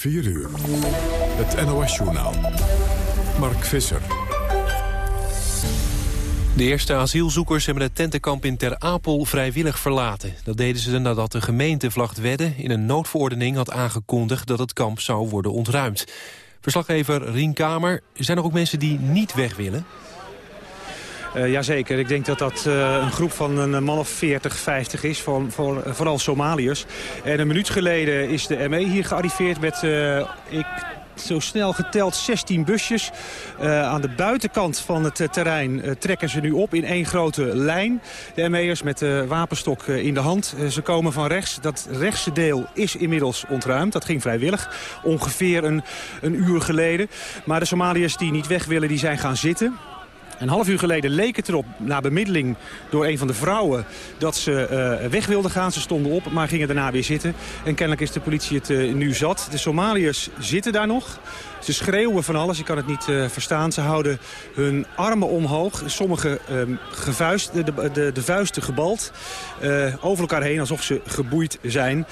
4 uur. Het NOS-journaal. Mark Visser. De eerste asielzoekers hebben het tentenkamp in Ter Apel vrijwillig verlaten. Dat deden ze nadat de gemeente Vlachtwedde in een noodverordening had aangekondigd dat het kamp zou worden ontruimd. Verslaggever Rien Kamer, zijn er ook mensen die niet weg willen? Uh, jazeker, ik denk dat dat uh, een groep van een man of 40, 50 is, voor, voor, vooral Somaliërs. En een minuut geleden is de ME hier gearriveerd met, ik zo snel geteld 16 busjes. Aan de buitenkant van het terrein trekken ze nu op in één grote lijn. De ME'ers met de wapenstok in de hand. ze komen van rechts. Dat rechtse deel is inmiddels ontruimd. Dat ging vrijwillig. Ongeveer een, een uur geleden. Maar de Somaliërs die niet weg willen, die zijn gaan zitten. Een half uur geleden leek het erop, na bemiddeling door een van de vrouwen... dat ze uh, weg wilden gaan. Ze stonden op, maar gingen daarna weer zitten. En kennelijk is de politie het uh, nu zat. De Somaliërs zitten daar nog. Ze schreeuwen van alles, je kan het niet uh, verstaan. Ze houden hun armen omhoog. Sommigen uh, gevuist, de, de, de, vuisten gebald. over elkaar heen, alsof ze geboeid zijn.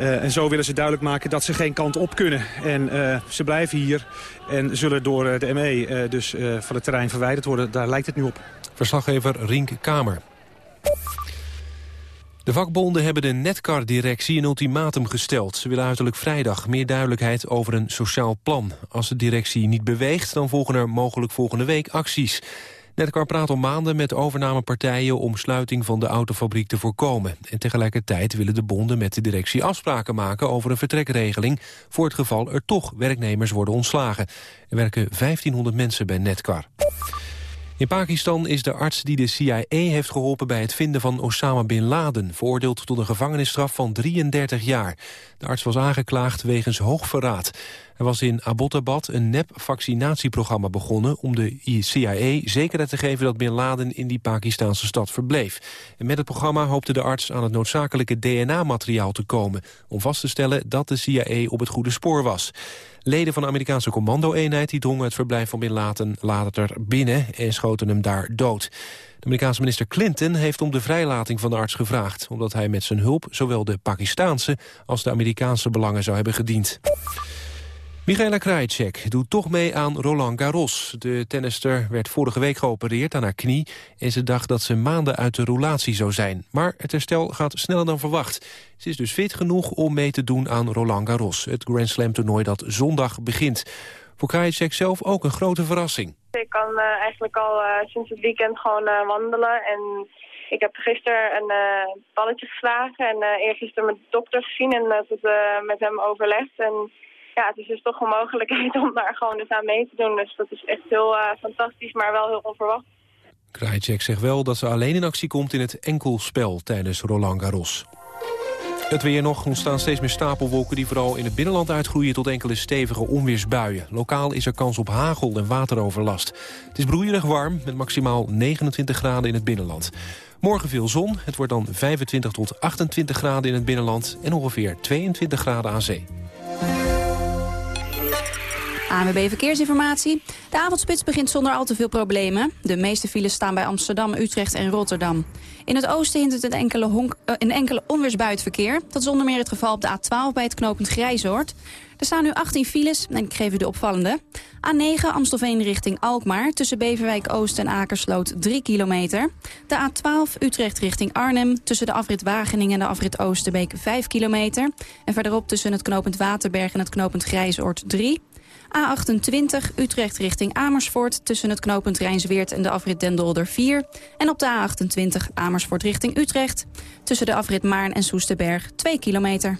Uh, en zo willen ze duidelijk maken dat ze geen kant op kunnen. En uh, ze blijven hier en zullen door de ME dus van het terrein verwijderd worden. Daar lijkt het nu op. Verslaggever Rink Kamer. De vakbonden hebben de Netcar-directie een ultimatum gesteld. Ze willen uiterlijk vrijdag meer duidelijkheid over een sociaal plan. Als de directie niet beweegt, dan volgen er mogelijk volgende week acties. Netcar praat al maanden met overnamepartijen om sluiting van de autofabriek te voorkomen. En tegelijkertijd willen de bonden met de directie afspraken maken over een vertrekregeling voor het geval er toch werknemers worden ontslagen. Er werken 1500 mensen bij Netcar. In Pakistan is de arts die de CIA heeft geholpen bij het vinden van Osama Bin Laden... veroordeeld tot een gevangenisstraf van 33 jaar. De arts was aangeklaagd wegens hoogverraad. Er was in Abbottabad een nep-vaccinatieprogramma begonnen... om de CIA zekerheid te geven dat Bin Laden in die Pakistanse stad verbleef. En met het programma hoopte de arts aan het noodzakelijke DNA-materiaal te komen... om vast te stellen dat de CIA op het goede spoor was. Leden van de Amerikaanse commando-eenheid die drongen het verblijf van Bin Laden later binnen... en schoten hem daar dood. De Amerikaanse minister Clinton heeft om de vrijlating van de arts gevraagd... omdat hij met zijn hulp zowel de Pakistaanse als de Amerikaanse belangen zou hebben gediend. Michaela Krajicek doet toch mee aan Roland Garros. De tennister werd vorige week geopereerd aan haar knie... en ze dacht dat ze maanden uit de roulatie zou zijn. Maar het herstel gaat sneller dan verwacht. Ze is dus fit genoeg om mee te doen aan Roland Garros... het Grand Slam toernooi dat zondag begint. Voor Krajicek zelf ook een grote verrassing. Ik kan uh, eigenlijk al uh, sinds het weekend gewoon uh, wandelen... en ik heb gisteren een balletje geslagen en eergisteren de dokter gezien... en het met hem overlegd... En ja, het is dus toch een mogelijkheid om daar gewoon dus aan mee te doen. Dus dat is echt heel uh, fantastisch, maar wel heel onverwacht. Krajicek zegt wel dat ze alleen in actie komt in het enkelspel tijdens Roland Garros. Het weer nog ontstaan steeds meer stapelwolken die vooral in het binnenland uitgroeien tot enkele stevige onweersbuien. Lokaal is er kans op hagel en wateroverlast. Het is broeierig warm met maximaal 29 graden in het binnenland. Morgen veel zon, het wordt dan 25 tot 28 graden in het binnenland en ongeveer 22 graden aan zee. ANWB Verkeersinformatie. De avondspits begint zonder al te veel problemen. De meeste files staan bij Amsterdam, Utrecht en Rotterdam. In het oosten hindert het enkele, honk, uh, een enkele onweersbuitverkeer. Dat is onder meer het geval op de A12 bij het knooppunt Grijzoord. Er staan nu 18 files en ik geef u de opvallende. A9 Amstelveen richting Alkmaar. Tussen Beverwijk Oost en Akersloot 3 kilometer. De A12 Utrecht richting Arnhem. Tussen de afrit Wageningen en de afrit Oosterbeek 5 kilometer. En verderop tussen het knooppunt Waterberg en het knooppunt Grijzoord 3. A28 Utrecht richting Amersfoort tussen het knooppunt Rijnsweert en de afrit Dendolder 4. En op de A28 Amersfoort richting Utrecht tussen de afrit Maarn en Soesterberg 2 kilometer.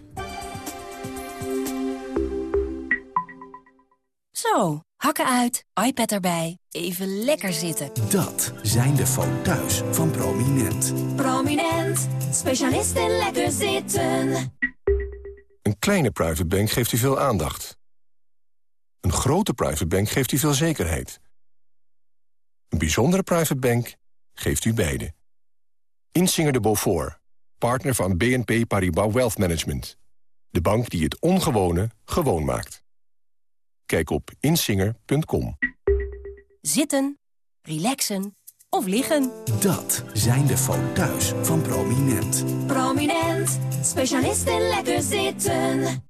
Zo, hakken uit, iPad erbij, even lekker zitten. Dat zijn de foto's van Prominent. Prominent, specialist in lekker zitten. Een kleine private bank geeft u veel aandacht. Een grote private bank geeft u veel zekerheid. Een bijzondere private bank geeft u beide. Insinger de Beaufort, partner van BNP Paribas Wealth Management. De bank die het ongewone gewoon maakt. Kijk op insinger.com. Zitten, relaxen of liggen. Dat zijn de foto's van Prominent. Prominent, specialist in lekker zitten.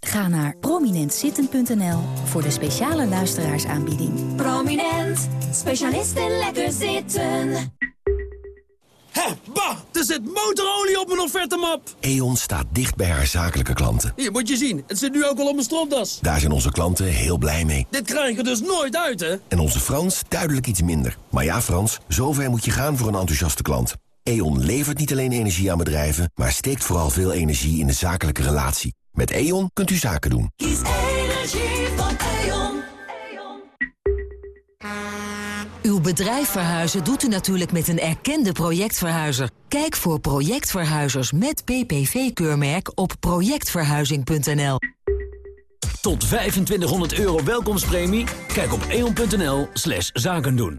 Ga naar prominentzitten.nl voor de speciale luisteraarsaanbieding. Prominent, specialist in lekker zitten. Hé, bah, er zit motorolie op mijn offertemap. E.ON staat dicht bij haar zakelijke klanten. Hier, moet je zien. Het zit nu ook al op mijn stropdas. Daar zijn onze klanten heel blij mee. Dit krijg je dus nooit uit, hè? En onze Frans duidelijk iets minder. Maar ja, Frans, zover moet je gaan voor een enthousiaste klant. E.ON levert niet alleen energie aan bedrijven... maar steekt vooral veel energie in de zakelijke relatie. Met E.ON kunt u zaken doen. Kies energie van E.ON. Uw bedrijf verhuizen doet u natuurlijk met een erkende projectverhuizer. Kijk voor projectverhuizers met PPV-keurmerk op projectverhuizing.nl. Tot 2500 euro welkomstpremie? Kijk op eon.nl slash zaken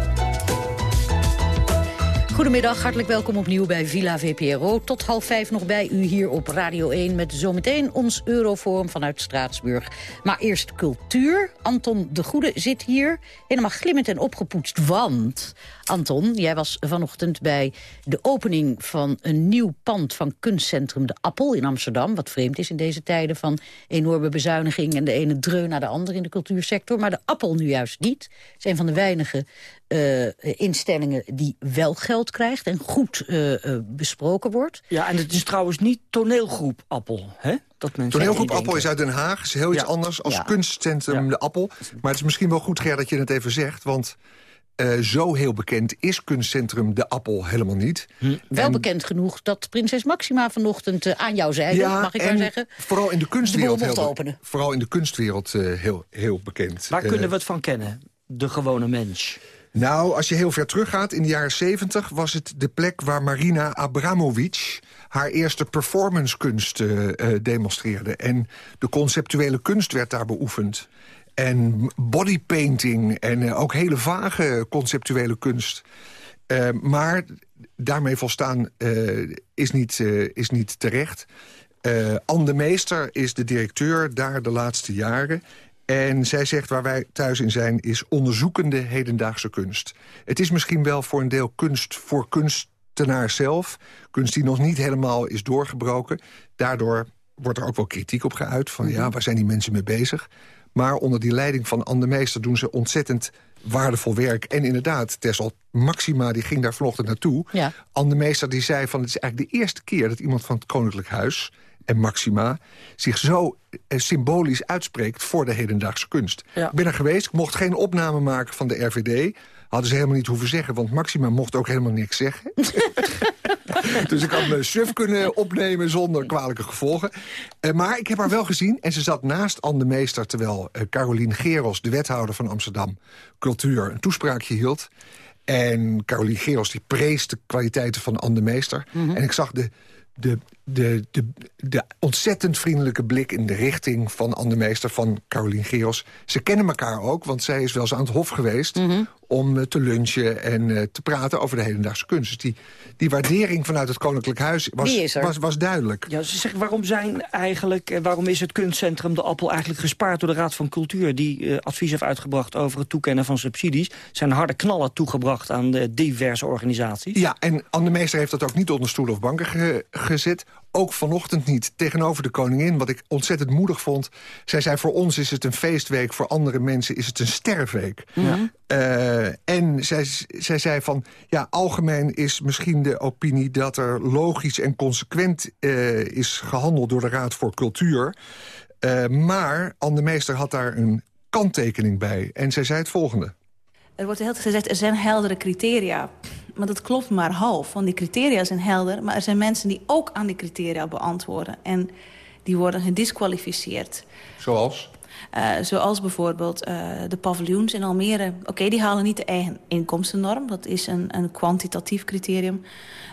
Goedemiddag, hartelijk welkom opnieuw bij Villa VPRO. Tot half vijf nog bij u hier op Radio 1 met zometeen ons Euroforum vanuit Straatsburg. Maar eerst cultuur. Anton de Goede zit hier, helemaal glimmend en opgepoetst. Want, Anton, jij was vanochtend bij de opening van een nieuw pand van kunstcentrum De Appel in Amsterdam. Wat vreemd is in deze tijden van enorme bezuiniging en de ene dreun naar de andere in de cultuursector. Maar de Appel nu juist niet. Het is een van de weinige uh, instellingen die wel geld krijgt en goed uh, uh, besproken wordt. Ja, en het is trouwens niet toneelgroep Appel, hè? Dat toneelgroep Appel is uit Den Haag, is heel iets anders als ja. kunstcentrum ja. De Appel. Maar het is misschien wel goed, Ger, dat je het even zegt, want... Uh, zo heel bekend is kunstcentrum De Appel helemaal niet. Hm. Wel en... bekend genoeg dat prinses Maxima vanochtend uh, aan jou zei, ja, mag ik maar zeggen. Vooral in de kunstwereld, de heel, openen. vooral in de kunstwereld uh, heel, heel bekend. Waar kunnen we het van kennen, de gewone mens? Nou, als je heel ver teruggaat, in de jaren 70 was het de plek waar Marina Abramovic haar eerste performancekunst uh, uh, demonstreerde. En de conceptuele kunst werd daar beoefend. En bodypainting en uh, ook hele vage conceptuele kunst. maar daarmee volstaan is, niet, is niet terecht. Anne de Meester is de directeur daar de laatste jaren. En zij zegt waar wij thuis in zijn is onderzoekende hedendaagse kunst. Het is misschien wel voor een deel kunst voor kunstenaar zelf. Kunst die nog niet helemaal is doorgebroken. Daardoor wordt er ook wel kritiek op geuit. Van ja, waar zijn die mensen mee bezig? Maar onder die leiding van Anne Meester doen ze ontzettend waardevol werk. En inderdaad, Tessel Maxima die ging daar vanochtend naartoe. Ja. Anne de Meester die zei van het is eigenlijk de eerste keer... dat iemand van het Koninklijk Huis en Maxima zich zo eh, symbolisch uitspreekt voor de hedendaagse kunst. Ja. Ik ben er geweest, ik mocht geen opname maken van de RVD. Hadden ze helemaal niet hoeven zeggen, want Maxima mocht ook helemaal niks zeggen. dus ik had mijn suf kunnen opnemen zonder kwalijke gevolgen. Uh, maar ik heb haar wel gezien en ze zat naast Anne de Meester... terwijl uh, Carolien Geros, de wethouder van Amsterdam Cultuur... een toespraakje hield. En Carolien Geros die prees de kwaliteiten van Anne de Meester. Mhm. En ik zag de, de, de, de, de ontzettend vriendelijke blik in de richting van Anne de Meester... van Carolien Geros. Ze kennen elkaar ook, want zij is wel eens aan het hof geweest... Mhm. om uh, te lunchen en uh, te praten over de hedendaagse kunst. Dus die, die waardering vanuit het Koninklijk Huis was, was, was duidelijk. Ja, ze zeggen, waarom, zijn eigenlijk, eh, waarom is het kunstcentrum De Appel eigenlijk gespaard door de Raad van Cultuur... die uh, advies heeft uitgebracht over het toekennen van subsidies? Zijn harde knallen toegebracht aan de diverse organisaties? Ja, en Anne de Meester heeft dat ook niet onder stoelen of banken ge gezet. Ook vanochtend niet tegenover de koningin, wat ik ontzettend moedig vond. Zij zei, voor ons is het een feestweek, voor andere mensen is het een sterfweek. Ja. Uh, en zij, zij zei van, ja, algemeen is misschien de opinie... dat er logisch en consequent uh, is gehandeld door de Raad voor Cultuur. Uh, maar Anne de Meester had daar een kanttekening bij. En zij zei het volgende. Er wordt heel gezegd, er zijn heldere criteria. Maar dat klopt maar half, want die criteria zijn helder. Maar er zijn mensen die ook aan die criteria beantwoorden. En die worden gedisqualificeerd. Zoals? Uh, zoals bijvoorbeeld uh, de paviljoens in Almere. Oké, okay, die halen niet de eigen inkomstennorm. Dat is een, een kwantitatief criterium.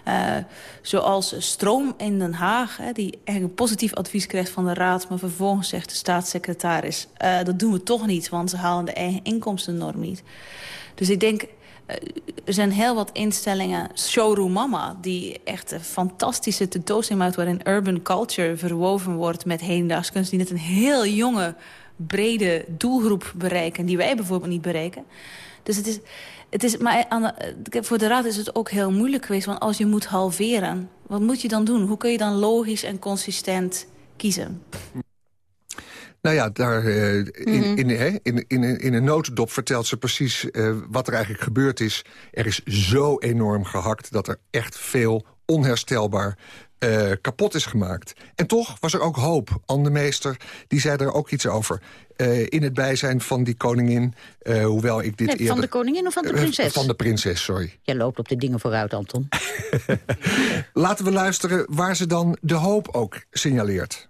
Uh, zoals stroom in Den Haag, hè, die een positief advies krijgt van de raad... maar vervolgens zegt de staatssecretaris... dat doen we toch niet, want ze halen de eigen inkomstennorm niet. Dus ik denk, er zijn heel wat instellingen, Showroom Mama... die echt een fantastische tentoonstelling maakt... waarin urban culture verwoven wordt met hedendaags kunst... die net een heel jonge, brede doelgroep bereiken... die wij bijvoorbeeld niet bereiken. Dus het is... Het is maar de, voor de raad is het ook heel moeilijk geweest. Want als je moet halveren, wat moet je dan doen? Hoe kun je dan logisch en consistent kiezen? Nou ja, daar, uh, in, mm in, in, in, in, een notendop vertelt ze precies uh, wat er eigenlijk gebeurd is. Er is zo enorm gehakt dat er echt veel onherstelbaar uh, kapot is gemaakt. En toch was er ook hoop. Anne de Meester die zei er ook iets over. Uh, in het bijzijn van die koningin, uh, hoewel ik dit nee, eerder... Van de koningin of van de prinses? van de prinses, sorry. Jij loopt op de dingen vooruit, Anton. Laten we luisteren waar ze dan de hoop ook signaleert.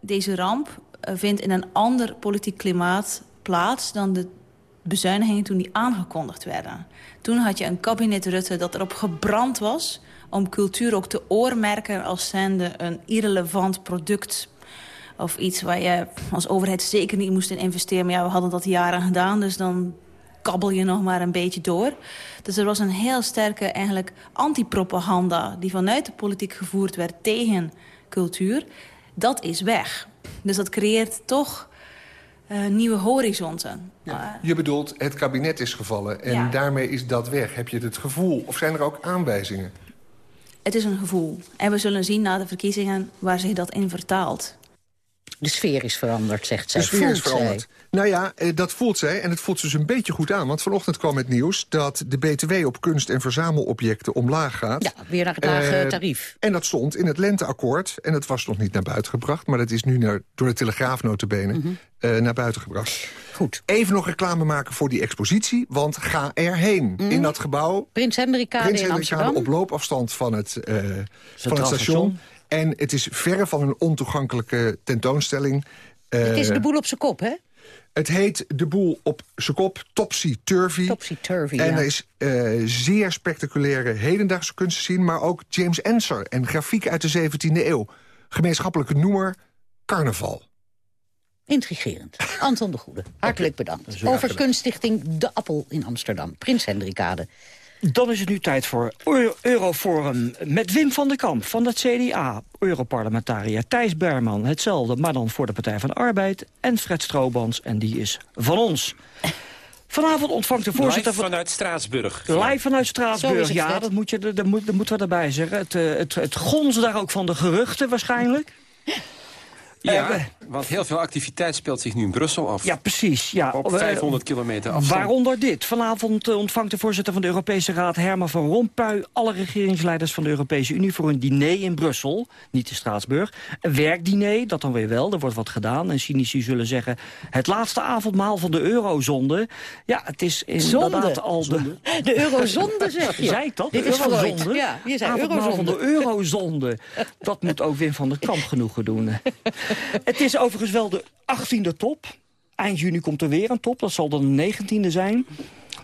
Deze ramp vindt in een ander politiek klimaat plaats... dan de bezuinigingen toen die aangekondigd werden. Toen had je een kabinet Rutte dat erop gebrand was om cultuur ook te oormerken als zijnde een irrelevant product of iets waar je als overheid zeker niet moest in investeren. Maar ja, we hadden dat jaren gedaan, dus dan kabbel je nog maar een beetje door. Dus er was een heel sterke eigenlijk antipropaganda... die vanuit de politiek gevoerd werd tegen cultuur. Dat is weg. Dus dat creëert toch uh, nieuwe horizonten. Ja, je bedoelt, het kabinet is gevallen en ja. daarmee is dat weg. Heb je het gevoel, of zijn er ook aanwijzingen? Het is een gevoel. En we zullen zien na de verkiezingen waar zich dat in vertaalt. De sfeer is veranderd, zegt zij. De sfeer voelt is veranderd. Zij. Nou ja, dat voelt zij. En het voelt ze dus een beetje goed aan. Want vanochtend kwam het nieuws dat de BTW op kunst- en verzamelobjecten omlaag gaat. Ja, weer naar het lage uh, tarief. En dat stond in het lenteakkoord. En het was nog niet naar buiten gebracht. Maar dat is nu naar, door de Telegraaf notabene mm -hmm. uh, naar buiten gebracht. Goed. Even nog reclame maken voor die expositie. Want ga erheen. Mm. In dat gebouw. Prins Hendrikade Prins in Hendrikade Amsterdam. op loopafstand van het, uh, van het station. En het is verre van een ontoegankelijke tentoonstelling. Het is de boel op zijn kop, hè? Het heet de boel op zijn kop, Topsy-Turvy. Topsy-Turvy, En ja. er is uh, zeer spectaculaire hedendaagse kunst te zien... maar ook James Ensor en grafiek uit de 17e eeuw. Gemeenschappelijke noemer, carnaval. Intrigerend. Anton de Goede, hartelijk bedankt. Over kunststichting De Appel in Amsterdam. Prins Hendrikade. Dan is het nu tijd voor Euro Euroforum met Wim van der Kamp van het CDA. Europarlementariër Thijs Berman, hetzelfde, maar dan voor de Partij van de Arbeid. En Fred Stroobans, en die is van ons. Vanavond ontvangt de voorzitter... Live vanuit Straatsburg. Live vanuit Straatsburg, ja, dat, moet je, dat, moet, dat moeten we erbij zeggen. Het, het, het gonzen daar ook van de geruchten waarschijnlijk. Ja, uh, want heel veel activiteit speelt zich nu in Brussel af. Ja, precies. Ja. Op 500 kilometer afstand. Waaronder dit. Vanavond uh, ontvangt de voorzitter van de Europese Raad, Herman van Rompuy... alle regeringsleiders van de Europese Unie voor een diner in Brussel. Niet in Straatsburg. Een werkdiner, dat dan weer wel. Er wordt wat gedaan. En cynici zullen zeggen... het laatste avondmaal van de eurozonde. Ja, het is inderdaad al de... De eurozonde, zeg je. Zei ik dat? Dit de is eurozonde. Ja, je zei avondmaal van de eurozonde. dat moet ook Wim van der Kamp genoegen doen. Het is overigens wel de 18e top. Eind juni komt er weer een top. Dat zal dan de 19e zijn.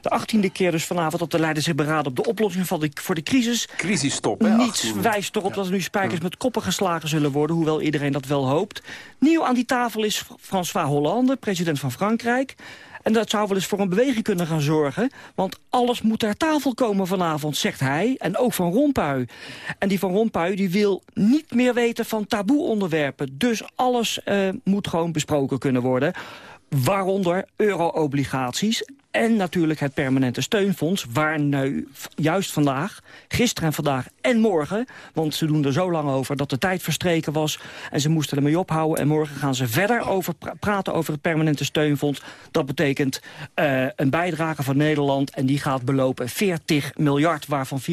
De 18e keer dus vanavond dat de leiders zich beraden op de oplossing van de, voor de crisis. Crisistop, hè? Niets 18e. wijst erop dat er nu spijkers met koppen geslagen zullen worden. Hoewel iedereen dat wel hoopt. Nieuw aan die tafel is François Hollande, president van Frankrijk. En dat zou wel eens voor een beweging kunnen gaan zorgen. Want alles moet ter tafel komen vanavond, zegt hij. En ook Van Rompuy. En die Van Rompuy die wil niet meer weten van taboe-onderwerpen. Dus alles uh, moet gewoon besproken kunnen worden. Waaronder euro-obligaties en natuurlijk het permanente steunfonds... waar nu juist vandaag, gisteren en vandaag en morgen... want ze doen er zo lang over dat de tijd verstreken was... en ze moesten ermee ophouden. En morgen gaan ze verder over pra praten over het permanente steunfonds. Dat betekent uh, een bijdrage van Nederland... en die gaat belopen 40 miljard, waarvan 4,5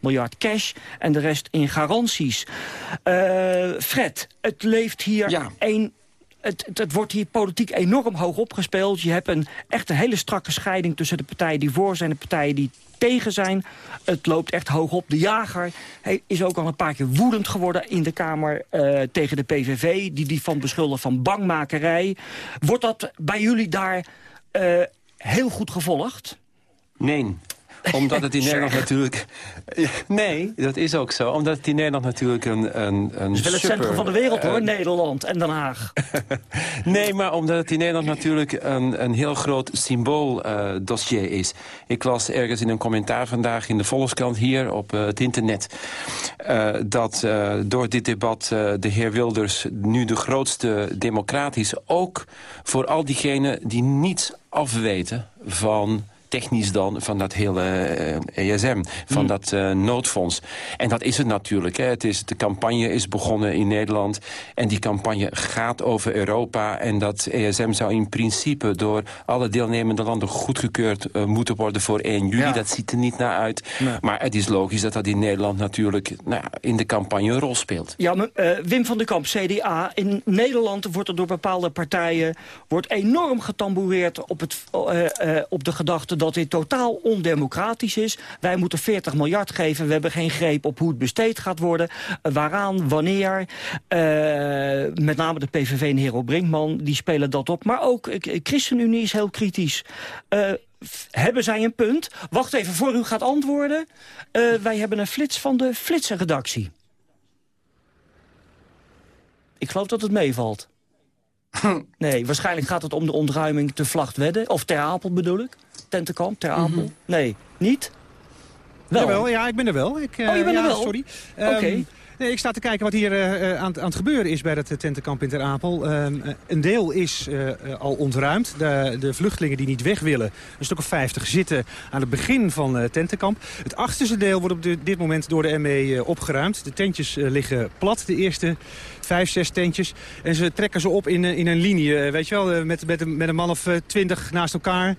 miljard cash... en de rest in garanties. Uh, Fred, het leeft hier ja. één het, wordt hier politiek enorm hoog opgespeeld. Je hebt een echt een hele strakke scheiding tussen de partijen die voor zijn... en de partijen die tegen zijn. Het loopt echt hoog op. De jager hij is ook al een paar keer woedend geworden in de Kamer uh, tegen de PVV... die die van beschuldigen van bangmakerij. Wordt dat bij jullie daar uh, heel goed gevolgd? Nee omdat het in Nederland natuurlijk... Nee, dat is ook zo. Omdat het in Nederland natuurlijk een, een, is wel het centrum van de wereld, hoor, uh, Nederland en Den Haag. nee, maar omdat het in Nederland natuurlijk een, een heel groot symbooldossier uh, is. Ik las ergens in een commentaar vandaag in de Volkskrant hier op uh, het internet... dat door dit debat de heer Wilders nu de grootste democrat is... ook voor al diegenen die niets afweten van technisch dan van dat hele uh, ESM, van mm. dat uh, noodfonds. En dat is het natuurlijk. Hè. Het is, de campagne is begonnen in Nederland en die campagne gaat over Europa. En dat ESM zou in principe door alle deelnemende landen goedgekeurd uh, moeten worden voor 1 juli. Ja. Dat ziet er niet naar uit. Nee. Maar het is logisch dat dat in Nederland natuurlijk nou, in de campagne een rol speelt. Ja, maar, Wim van den Kamp, CDA. In Nederland wordt er door bepaalde partijen wordt enorm getamboureerd op, het, op de gedachte dat dit totaal ondemocratisch is. Wij moeten 40 miljard geven. We hebben geen greep op hoe het besteed gaat worden. Uh, waaraan, wanneer. Uh, met name de PVV en Hero Brinkman, die spelen dat op. Maar ook uh, ChristenUnie is heel kritisch. hebben zij een punt? Wacht even, voor u gaat antwoorden. wij hebben een flits van de Flitsen-redactie. Ik geloof dat het meevalt. Nee, waarschijnlijk gaat het om de ontruiming te Vlachtwedde. Of Ter Apel bedoel ik. Tentenkamp, Ter Apel. Mm -hmm. Nee, niet? Wel. Jawel, ja, ik ben er wel. Ik, oh, je bent ja, er wel? Sorry. Oké. Okay. Um, Nee, ik sta te kijken wat hier uh, aan, aan, het gebeuren is bij het tentenkamp in Ter Apel. Uh, een deel is uh, al ontruimd. De, de, vluchtelingen die niet weg willen, een stuk of 50, zitten aan het begin van het tentenkamp. Het achterste deel wordt op de, dit moment door de ME opgeruimd. De tentjes liggen plat, de eerste vijf, zes tentjes. En ze trekken ze op in, in een linie, weet je wel, met, met, met een man of twintig naast elkaar.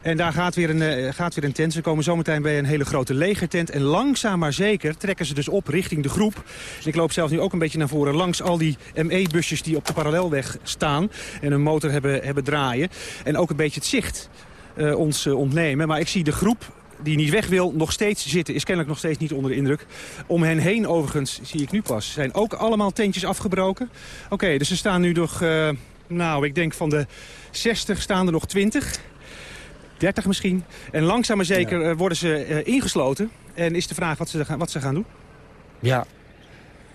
En daar gaat weer, een, uh, gaat weer een tent. Ze komen zometeen bij een hele grote legertent. En langzaam maar zeker trekken ze dus op richting de groep. Ik loop zelf nu ook een beetje naar voren langs al die ME-busjes die op de parallelweg staan. En een motor hebben, hebben draaien. En ook een beetje het zicht uh, ons uh, ontnemen. Maar ik zie de groep die niet weg wil, nog steeds zitten. Is kennelijk nog steeds niet onder de indruk. Om hen heen overigens, zie ik nu pas, zijn ook allemaal tentjes afgebroken. Oké, dus er staan nu nog, nou ik denk van de 60 staan er nog 20... 30 misschien. En langzaam maar zeker ja. worden ze uh, ingesloten. En is de vraag wat ze, gaan, wat ze gaan doen. Ja.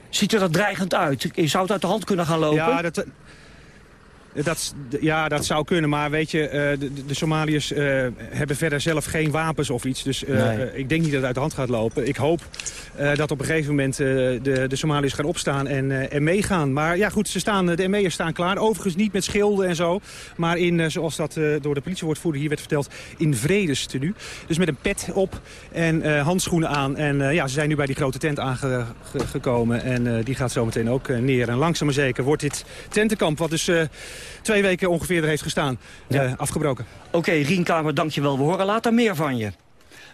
Ziet er dat dreigend uit? Je zou het uit de hand kunnen gaan lopen? Ja, dat, dat, ja, dat zou kunnen, maar weet je, uh, de, de, Somaliërs uh, hebben verder zelf geen wapens of iets. Dus nee. ik denk niet dat het uit de hand gaat lopen. Ik hoop dat op een gegeven moment de, de Somaliërs gaan opstaan en, en meegaan. Maar ja goed, ze staan, de ME'ers staan klaar. Overigens niet met schilden en zo, maar in, zoals dat door de politiewoordvoerder hier werd verteld, in vredestenu. Dus met een pet op en handschoenen aan. En ja, ze zijn nu bij die grote tent aangekomen en die gaat zo meteen ook neer. En langzaam maar zeker wordt dit tentenkamp, wat dus twee weken ongeveer er heeft gestaan, ja. uh, afgebroken. Oké, okay, Rienkamer, dankjewel. We horen later meer van je.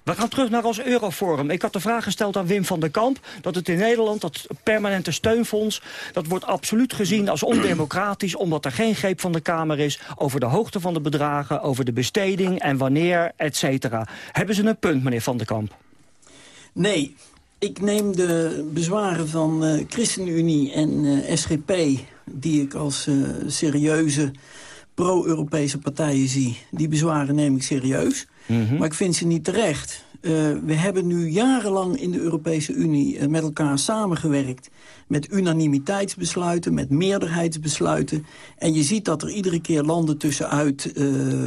We gaan terug naar ons Euroforum. Ik had de vraag gesteld aan Wim van der Kamp... dat het in Nederland, dat permanente steunfonds... dat wordt absoluut gezien als ondemocratisch... omdat er geen greep van de Kamer is... over de hoogte van de bedragen, over de besteding en wanneer, et cetera. Hebben ze een punt, meneer van der Kamp? Nee, ik neem de bezwaren van uh, ChristenUnie en uh, SGP... die ik als uh, serieuze pro-Europese partijen zie... die bezwaren neem ik serieus. Mm -hmm. Maar ik vind ze niet terecht. we hebben nu jarenlang in de Europese Unie met elkaar samengewerkt... met unanimiteitsbesluiten, met meerderheidsbesluiten. En je ziet dat er iedere keer landen tussenuit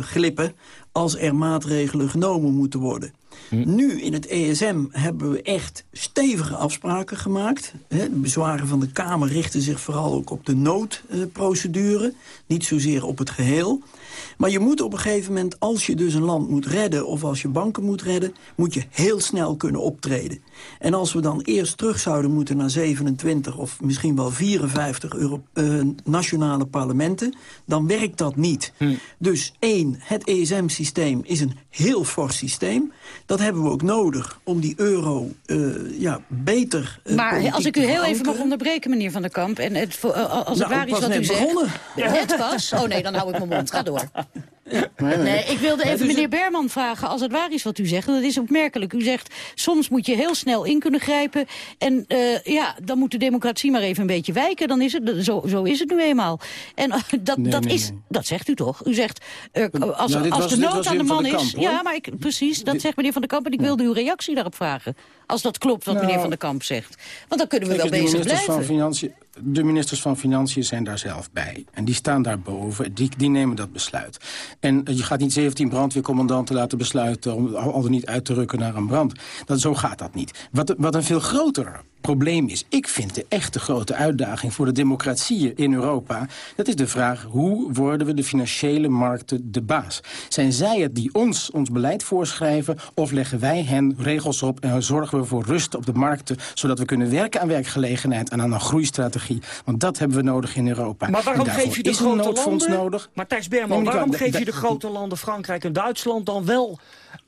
glippen... als er maatregelen genomen moeten worden. Hm. Nu in het ESM hebben we echt stevige afspraken gemaakt. De bezwaren van de Kamer richten zich vooral ook op de noodprocedure. Niet zozeer op het geheel. Maar je moet op een gegeven moment, als je dus een land moet redden... of als je banken moet redden, moet je heel snel kunnen optreden. En als we dan eerst terug zouden moeten naar 27 of misschien wel 54 Euro, uh, nationale parlementen... dan werkt dat niet. Hm. Dus één, het ESM-systeem is een heel fors systeem. Dat hebben we ook nodig om die euro uh, ja, beter uh, Maar als ik u heel even mag onderbreken, meneer Van der Kamp... en het, uh, als het nou, waar is wat u begonnen. zegt... Net pas? Oh nee, dan hou ik mijn mond. Ga door. Nee, nee. ik wilde even meneer Berman vragen, als het waar is wat u zegt. Dat is opmerkelijk. U zegt, soms moet je heel snel in kunnen grijpen. En uh, ja, dan moet de democratie maar even een beetje wijken. Dan is het, zo, zo is het nu eenmaal. En uh, dat, nee, dat nee, is, nee. dat zegt u toch? U zegt, uh, als, Nou, als was- de dit nood was aan de man is... Hoor. ja, maar ik, precies, dat Dit- zegt meneer Van der Kamp. En ik wilde uw reactie daarop vragen. Als dat klopt wat Nou, meneer Van der Kamp zegt. Want dan kunnen we Kijk wel de bezig ministers blijven. Van Financiën, de ministers van Financiën zijn daar zelf bij. En die staan daarboven, die, die nemen dat besluit. En je gaat niet 17 brandweercommandanten laten besluiten... om al al dan niet uit te rukken naar een brand. Dat, zo gaat dat niet. Wat, wat een veel groter probleem is... ik vind de echte grote uitdaging voor de democratieën in Europa... dat is de vraag, hoe worden we de financiële markten de baas? Zijn zij het die ons ons beleid voorschrijven... of leggen wij hen regels op en zorgen we voor rust op de markten... zodat we kunnen werken aan werkgelegenheid en aan een groeistrategie? Want dat hebben we nodig in Europa. Maar waarom geef je de is een grote noodfonds landen... nodig? Maar Thijs Berman, waarom geef je de grote landen Frankrijk en Duitsland dan wel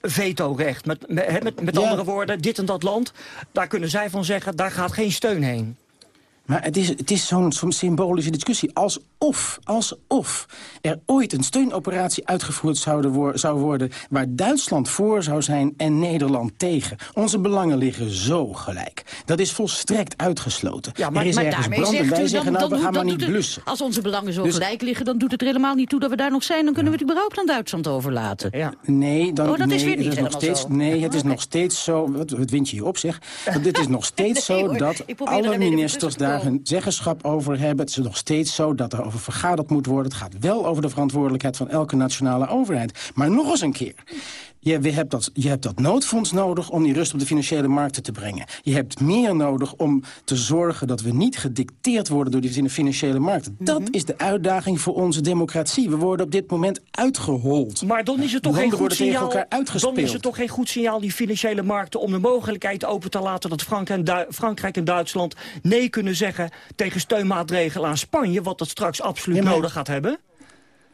vetorecht? Met, met, met, met Ja. andere woorden, dit en dat land, daar kunnen zij van zeggen... daar gaat geen steun heen. Maar het is, het is zo'n symbolische discussie. Alsof, alsof er ooit een steunoperatie uitgevoerd zouden zou worden... waar Duitsland voor zou zijn en Nederland tegen. Onze belangen liggen zo gelijk. Dat is volstrekt uitgesloten. Ja, maar, er is maar ergens daarmee brand en zegt wij u, zeggen... dan, nou, dan, we gaan maar niet het- blussen. Als onze belangen zo Dus- gelijk liggen, dan doet het er helemaal niet toe dat we daar nog zijn. Dan kunnen we het überhaupt aan Duitsland overlaten. Ja. Nee, dan, Oh, dat is nee, weer niet het is nog helemaal steeds, zo. Nee, het is nog steeds zo... Wat, wat wint je hier op, zeg? Het is nog steeds Nee, zo hoor, dat alle ministers te daar hun zeggenschap over hebben. Het is nog steeds zo dat er over vergaderd moet worden. Het gaat wel over de verantwoordelijkheid van elke nationale overheid. Maar nog eens een keer. Je, we hebt dat, je hebt dat noodfonds nodig om die rust op de financiële markten te brengen. Je hebt meer nodig om te zorgen dat we niet gedicteerd worden door die financiële markten. Dat Mhm. is de uitdaging voor onze democratie. We worden op dit moment uitgehold. Maar dan is het toch geen goed signaal. Dan is het toch geen goed signaal die financiële markten om de mogelijkheid open te laten dat Frank en Du- Frankrijk en Duitsland nee kunnen zeggen tegen steunmaatregelen aan Spanje, wat dat straks absoluut Ja, maar- nodig gaat hebben.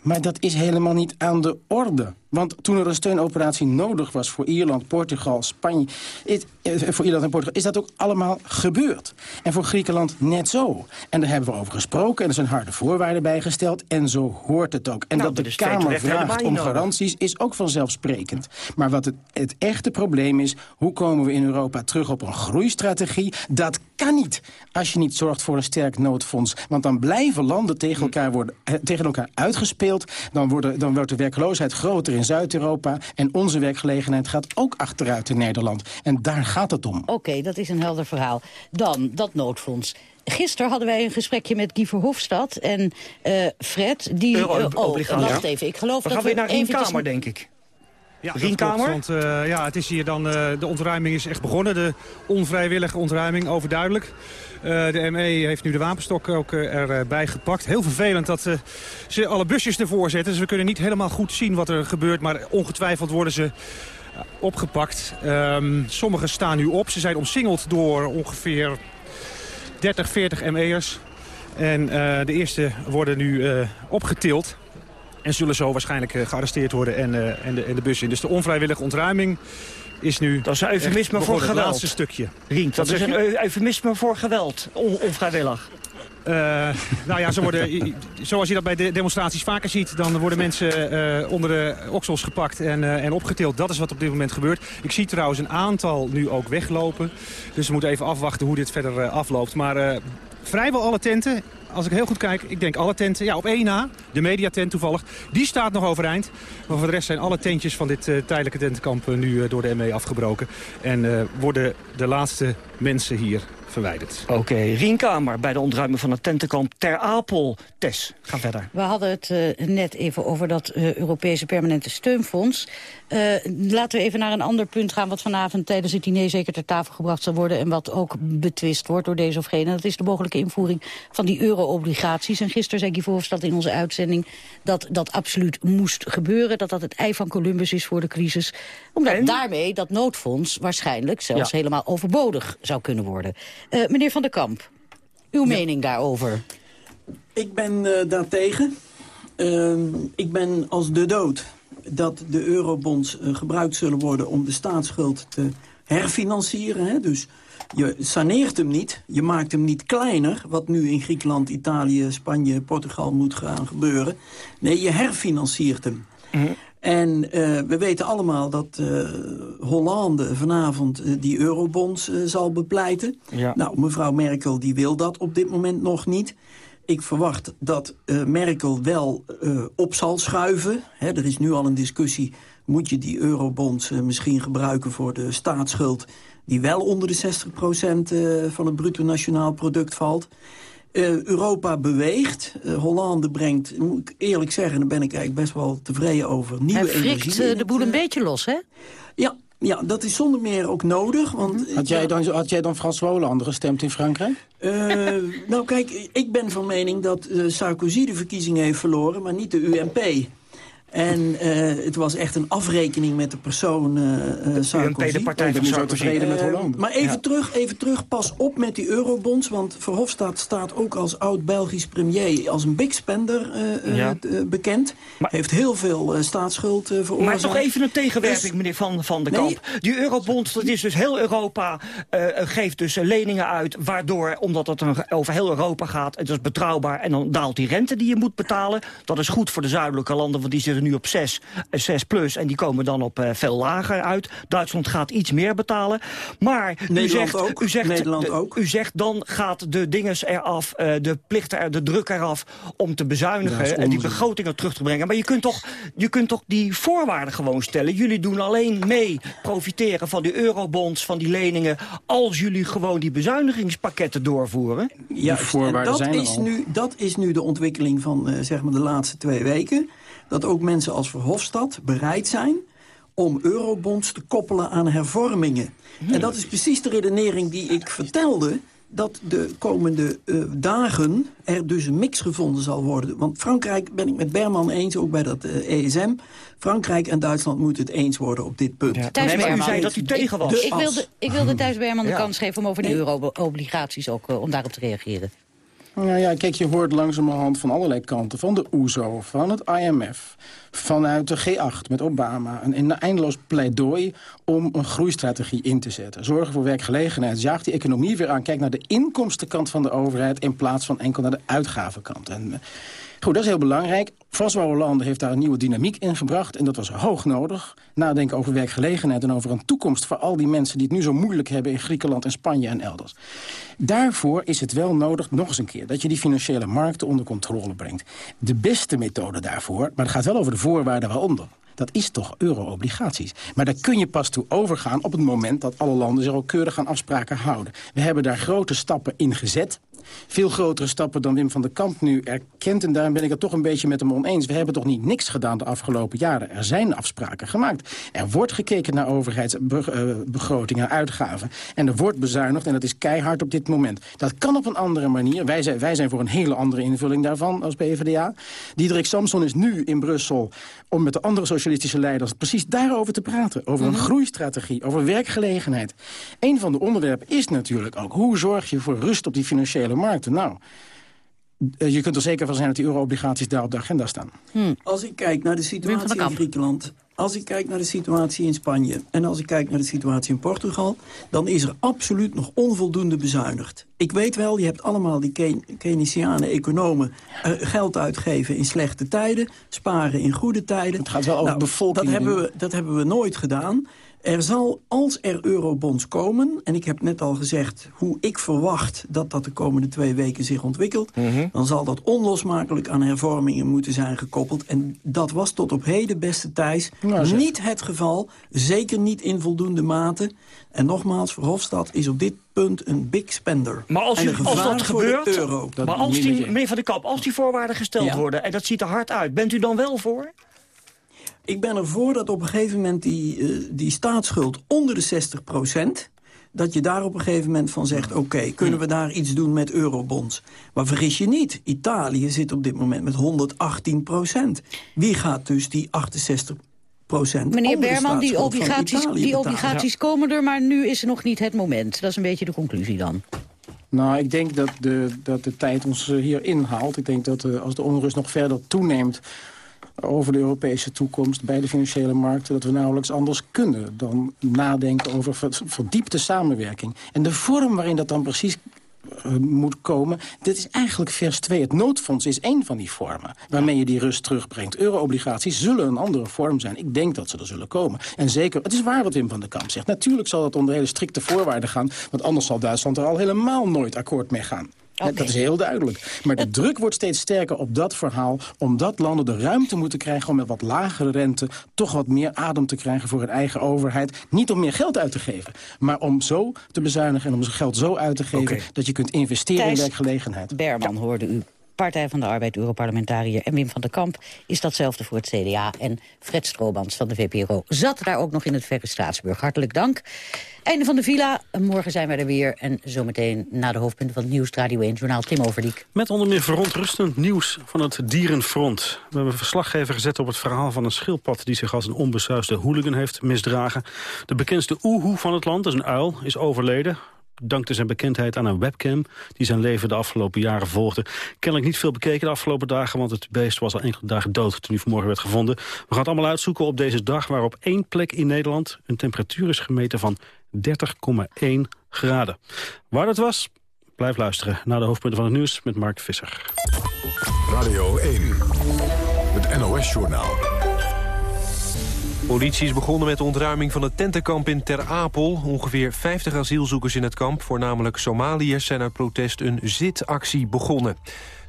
Maar dat is helemaal niet aan de orde. Want toen er een steunoperatie nodig was voor Ierland, Portugal, Spanje... Is, eh, voor Ierland en Portugal, is dat ook allemaal gebeurd. En voor Griekenland net zo. En daar hebben we over gesproken en er zijn harde voorwaarden bijgesteld. En zo hoort het ook. En Nou, dat de Kamer vraagt om garanties is ook vanzelfsprekend. Maar wat het, het echte probleem is... hoe komen we in Europa terug op een groeistrategie? Dat kan niet als je niet zorgt voor een sterk noodfonds. Want dan blijven landen tegen elkaar, worden, eh, tegen elkaar uitgespeeld. Dan, worden, dan wordt de werkloosheid groter in Zuid-Europa. En onze werkgelegenheid gaat ook achteruit in Nederland. En daar gaat het om. Oké, dat is een helder verhaal. Dan, dat noodfonds. Gisteren hadden wij een gesprekje met Guy Verhofstadt en eh, Fred. Die, eh, oh, Euro-obligaties. wacht even. Ik geloof We dat gaan weer naar eventjes- Kamer, denk ik. Ja, klopt, want eh, ja, het is hier dan, eh, de ontruiming is echt begonnen. De onvrijwillige ontruiming, overduidelijk. Eh, de ME heeft nu de wapenstok ook erbij gepakt. Heel vervelend dat ze alle busjes ervoor zetten. Dus we kunnen niet helemaal goed zien wat er gebeurt. Maar ongetwijfeld worden ze opgepakt. Ehm sommigen staan nu op. Ze zijn omsingeld door ongeveer 30, 40 ME'ers. En de eerste worden nu opgetild. En zullen zo waarschijnlijk eh, gearresteerd worden en, eh, en, de, en de bus in. Dus de onvrijwillige ontruiming is nu... Dat is een eufemisme voor geweld. Het laatste stukje. Rien, dat is een eufemisme voor geweld, on- onvrijwillig. Eh, nou ja, ze worden, zoals je dat bij de demonstraties vaker ziet... dan worden mensen onder de oksels gepakt en, eh, en opgetild. Dat is wat op dit moment gebeurt. Ik zie trouwens een aantal nu ook weglopen. Dus we moeten even afwachten hoe dit verder afloopt. Maar vrijwel alle tenten, als ik heel goed kijk... ik denk alle tenten, ja op één na, de mediatent toevallig... die staat nog overeind. Maar voor de rest zijn alle tentjes van dit eh, tijdelijke tentenkamp... eh, nu eh, door de ME afgebroken. En worden de laatste mensen hier verwijderd. Oké, Rien Kamer bij de ontruiming van het tentenkamp Ter Apel. Tess, ga verder. We hadden het eh, net even over dat eh, Europese permanente steunfonds. Eh, laten we even naar een ander punt gaan... wat vanavond tijdens het diner zeker ter tafel gebracht zal worden... en wat ook betwist wordt door deze of gene. Dat is de mogelijke invoering van die euro-obligaties. En gisteren zei Guy Verhofstadt in onze uitzending... dat dat absoluut moest gebeuren. Dat dat het ei van Columbus is voor de crisis. Omdat daarmee dat noodfonds waarschijnlijk zelfs Ja. helemaal overbodig zou kunnen worden. Eh, meneer Van der Kamp, uw mening daarover? Ik ben eh daartegen. Ehm, ik ben als de dood dat de eurobonds uh, gebruikt zullen worden om de staatsschuld te herfinancieren. Hè? Dus je saneert hem niet, je maakt hem niet kleiner... wat nu in Griekenland, Italië, Spanje, Portugal moet gaan gebeuren. Nee, je herfinanciert hem. Mm. En uh, we weten allemaal dat uh, Hollande vanavond uh, die eurobonds zal bepleiten. Ja. Nou, mevrouw Merkel die wil dat op dit moment nog niet. Ik verwacht dat Merkel wel op zal schuiven. Hè, er is nu al een discussie, moet je die eurobonds misschien gebruiken voor de staatsschuld... die wel onder de 60% van het bruto nationaal product valt. Uh, Europa beweegt. Uh, Hollande brengt, moet ik eerlijk zeggen... daar ben ik eigenlijk best wel tevreden over, nieuwe Hij frikt uh, de boel een beetje los, hè? Ja, ja, dat is zonder meer ook nodig. Want, had, jij dan, had jij dan Frans Hollande gestemd in Frankrijk? nou kijk, ik ben van mening dat Sarkozy de verkiezingen heeft verloren... maar niet de UMP. En uh, het was echt een afrekening met de persoon uh, Sarkozy. de partij van Sarkozy. met Hollande. Maar even, terug, even terug, pas op met die eurobonds. Want Verhofstadt staat ook als oud-Belgisch premier... als een big spender ja. bekend. Maar, Heeft heel veel staatsschuld veroorzaakt. Maar toch even een tegenwerping, dus, meneer Van, van de Kamp. Die eurobonds, dat is dus heel Europa... geeft dus leningen uit, waardoor, omdat het over heel Europa gaat... het is betrouwbaar en dan daalt die rente die je moet betalen. Dat is goed voor de zuidelijke landen, want die zitten nu op 6, 6 plus en die komen dan op uh, veel lager uit. Duitsland gaat iets meer betalen. Maar Nederland u zegt, ook. U zegt, Nederland ook. U zegt dan gaat de dinges eraf, uh, de plicht er, de druk eraf om te bezuinigen en die begrotingen terug te brengen. Maar je kunt, toch, je kunt toch die voorwaarden gewoon stellen. Jullie doen alleen mee profiteren van die eurobonds, van die leningen, als jullie gewoon die bezuinigingspakketten doorvoeren. Ja, dat, is nu, dat is nu de ontwikkeling van uh, zeg maar de laatste twee weken dat ook mensen als Verhofstadt bereid zijn om eurobonds te koppelen aan hervormingen. En dat is precies de redenering die ik vertelde dat de komende uh, dagen er dus een mix gevonden zal worden. Want Frankrijk, ben ik met Berman eens, ook bij dat uh, ESM... Frankrijk en Duitsland moeten het eens worden op dit punt. Ja. Thijs nee, u zei dat u tegen was. Ik wilde, ik wilde Thijs Berman de kans geven om over de euro-obligaties ook uh, om daarop te reageren. Nou ja, kijk, je hoort langzamerhand van allerlei kanten. Van de OESO, e van het IMF, vanuit de G8 met Obama... een eindeloos pleidooi om een groeistrategie in te zetten. Zorgen voor werkgelegenheid, jaagt die economie weer aan. Kijk naar de inkomstenkant van de overheid... in plaats van enkel naar de uitgavenkant. En, Goed, dat is heel belangrijk. François Hollande heeft daar een nieuwe dynamiek in gebracht. En dat was hoog nodig. Nadenken over werkgelegenheid en over een toekomst... voor al die mensen die het nu zo moeilijk hebben in Griekenland en Spanje en elders. Daarvoor is het wel nodig, nog eens een keer... dat je die financiële markten onder controle brengt. De beste methode daarvoor, maar het gaat wel over de voorwaarden waaronder dat is toch euro-obligaties. Maar daar kun je pas toe overgaan op het moment dat alle landen zich ook keurig aan afspraken houden. We hebben daar grote stappen in gezet. Veel grotere stappen dan Wim van der Kamp nu erkent. En daarom ben ik het toch een beetje met hem oneens. We hebben toch niet niks gedaan de afgelopen jaren. Er zijn afspraken gemaakt. Er wordt gekeken naar overheidsbegrotingen, uitgaven. En er wordt bezuinigd en dat is keihard op dit moment. Dat kan op een andere manier. Wij zijn, wij zijn voor een hele andere invulling daarvan als PvdA. Diederik Samson is nu in Brussel om met de andere socialistische leiders precies daarover te praten. Over een mhm. groeistrategie, over werkgelegenheid. Een van de onderwerpen is natuurlijk ook... hoe zorg je voor rust op die financiële markten? Nou, eh, je kunt er zeker van zijn dat die euro-obligaties daar op de agenda staan. Hmm. Als ik kijk naar de situatie in Griekenland... als ik kijk naar de situatie in Spanje... en als ik kijk naar de situatie in Portugal... dan is er absoluut nog onvoldoende bezuinigd. Ik weet wel, je hebt allemaal die Keynesianen economen... Uh, geld uitgeven in slechte tijden, sparen in goede tijden. Het gaat wel over nou, bevolking. Dat hebben, we, dat hebben we nooit gedaan. Er zal, als er eurobonds komen... en ik heb net al gezegd hoe ik verwacht dat dat de komende twee weken zich ontwikkelt... Mhm. dan zal dat onlosmakelijk aan hervormingen moeten zijn gekoppeld. En dat was tot op heden, beste Thijs, nou, niet het geval. Zeker niet in voldoende mate. En nogmaals, Verhofstadt is op dit punt een big spender. Maar als, u, als dat gebeurt, euro. maar als die, meneer Van der Kamp, als die voorwaarden gesteld worden... en dat ziet er hard uit, bent u dan wel voor? Ik ben ervoor dat op een gegeven moment die, uh, die staatsschuld onder de 60% dat je daar op een gegeven moment van zegt... oké, kunnen we daar iets doen met eurobonds? Maar vergis je niet, Italië zit op dit moment met 118% Wie gaat dus die 68% Meneer Berman, die obligaties, die obligaties komen er, maar nu is er nog niet het moment. Dat is een beetje de conclusie dan. Nou, ik denk dat de, dat de tijd ons hier inhaalt. Ik denk dat uh, als de onrust nog verder toeneemt over de Europese toekomst bij de financiële markten... dat we nauwelijks anders kunnen dan nadenken over verdiepte samenwerking. En de vorm waarin dat dan precies uh, moet komen. Dit is eigenlijk vers 2. Het noodfonds is één van die vormen waarmee je die rust terugbrengt. Euro-obligaties zullen een andere vorm zijn. Ik denk dat ze er zullen komen. En zeker, het is waar wat Wim van der Kamp zegt. Natuurlijk zal dat onder hele strikte voorwaarden gaan... want anders zal Duitsland er al helemaal nooit akkoord mee gaan. Okay. Dat is heel duidelijk. Maar de druk wordt steeds sterker op dat verhaal... omdat landen de ruimte moeten krijgen om met wat lagere rente... toch wat meer adem te krijgen voor hun eigen overheid. Niet om meer geld uit te geven, maar om zo te bezuinigen... en om zijn geld zo uit te geven okay. dat je kunt investeren Thijs in werkgelegenheid. Berman ja. hoorde u. Partij van de Arbeid, Europarlementariër. En Wim van der Kamp is datzelfde voor het CDA. En Fred Stroobans van de VPRO zat daar ook nog in het verre Straatsburg. Hartelijk dank. Einde van de villa. Morgen zijn we er weer. En zometeen na de hoofdpunten van het Nieuws Radio 1 Journaal Tim Overdiek. Met onder meer verontrustend nieuws van het Dierenfront. We hebben een verslaggever gezet op het verhaal van een schildpad... die zich als een onbesuisde hooligan heeft misdragen. De bekendste oehoe van het land, dat is een uil, is overleden dankte zijn bekendheid aan een webcam... die zijn leven de afgelopen jaren volgde. Kennelijk niet veel bekeken de afgelopen dagen... want het beest was al enkele dagen dood toen hij vanmorgen werd gevonden. We gaan het allemaal uitzoeken op deze dag... waar op één plek in Nederland een temperatuur is gemeten van 30,1 graden. Waar dat was, blijf luisteren naar de hoofdpunten van het nieuws met Mark Visser. Radio 1, het NOS-journaal. Politie is begonnen met de ontruiming van het tentenkamp in Ter Apel. Ongeveer 50 asielzoekers in het kamp, voornamelijk Somaliërs... zijn uit protest een zitactie begonnen.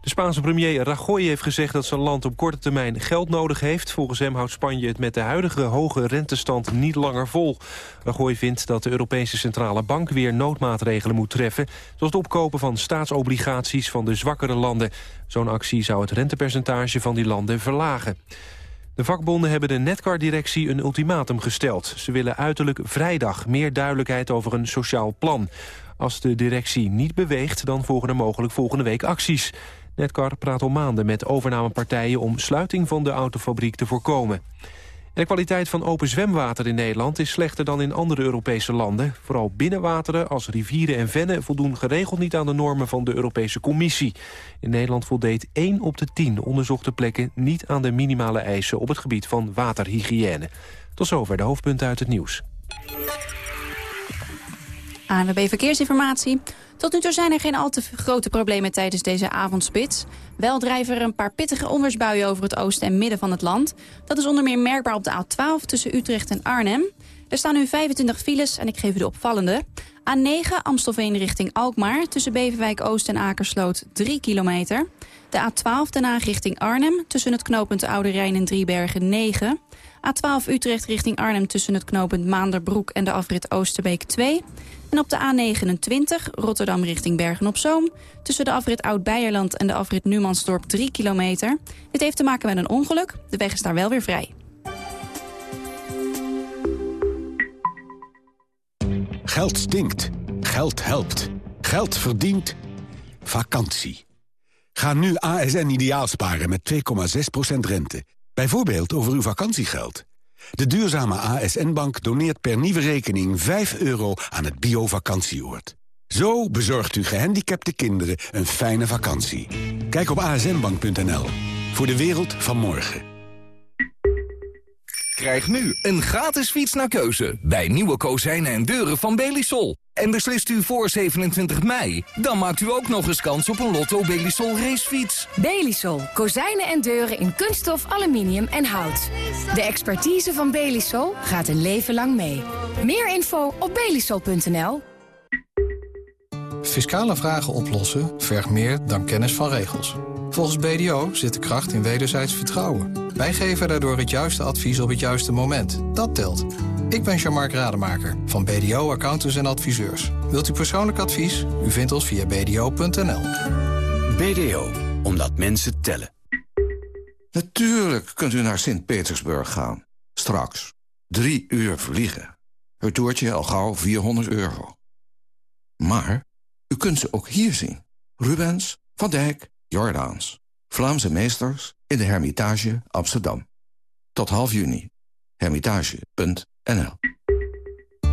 De Spaanse premier Rajoy heeft gezegd dat zijn land op korte termijn geld nodig heeft. Volgens hem houdt Spanje het met de huidige hoge rentestand niet langer vol. Rajoy vindt dat de Europese Centrale Bank weer noodmaatregelen moet treffen... zoals het opkopen van staatsobligaties van de zwakkere landen. Zo'n actie zou het rentepercentage van die landen verlagen. De vakbonden hebben de Netcar-directie een ultimatum gesteld. Ze willen uiterlijk vrijdag meer duidelijkheid over een sociaal plan. Als de directie niet beweegt, dan volgen er mogelijk volgende week acties. Netcar praat al maanden met overnamepartijen om sluiting van de autofabriek te voorkomen. De kwaliteit van open zwemwater in Nederland is slechter dan in andere Europese landen. Vooral binnenwateren als rivieren en vennen voldoen geregeld niet aan de normen van de Europese Commissie. In Nederland voldeed 1 op de 10 onderzochte plekken niet aan de minimale eisen op het gebied van waterhygiëne. Tot zover de hoofdpunten uit het nieuws. ANWB Verkeersinformatie. Tot nu toe zijn er geen al te grote problemen tijdens deze avondspits. Wel drijven er een paar pittige onweersbuien over het oosten en midden van het land. Dat is onder meer merkbaar op de A12 tussen Utrecht en Arnhem. Er staan nu 25 files en ik geef u de opvallende. A9 Amstelveen richting Alkmaar tussen Beverwijk Oost en Akersloot 3 kilometer. De A12 Den Haag richting Arnhem tussen het knooppunt Oude Rijn en Driebergen 9. A12 Utrecht richting Arnhem tussen het knooppunt Maanderbroek en de afrit Oosterbeek 2. En op de A29 Rotterdam richting Bergen-op-Zoom... tussen de afrit Oud-Beierland en de afrit Numansdorp 3 kilometer. Dit heeft te maken met een ongeluk. De weg is daar wel weer vrij. Geld stinkt. Geld helpt. Geld verdient. Vakantie. Ga nu ASN ideaal sparen met 2,6% rente. Bijvoorbeeld over uw vakantiegeld. De duurzame ASN-bank doneert per nieuwe rekening 5 euro aan het bio-vakantieoord. Zo bezorgt u gehandicapte kinderen een fijne vakantie. Kijk op asnbank.nl. Voor de wereld van morgen. Krijg nu een gratis fiets naar keuze bij nieuwe kozijnen en deuren van Belisol. En beslist u voor 27 mei, dan maakt u ook nog eens kans op een Lotto Belisol racefiets. Belisol. Kozijnen en deuren in kunststof, aluminium en hout. De expertise van Belisol gaat een leven lang mee. Meer info op belisol.nl. Fiscale vragen oplossen vergt meer dan kennis van regels. Volgens BDO zit de kracht in wederzijds vertrouwen. Wij geven daardoor het juiste advies op het juiste moment. Dat telt. Ik ben Jean-Marc Rademaker van BDO Accountants en Adviseurs. Wilt u persoonlijk advies? U vindt ons via bdo.nl. BDO, omdat mensen tellen. Natuurlijk kunt u naar Sint-Petersburg gaan. Straks. Drie uur vliegen. Het toertje al gauw 400 euro. Maar u kunt ze ook hier zien. Rubens, Van Dijk, Jordaans. Vlaamse meesters in de Hermitage Amsterdam. Tot half juni.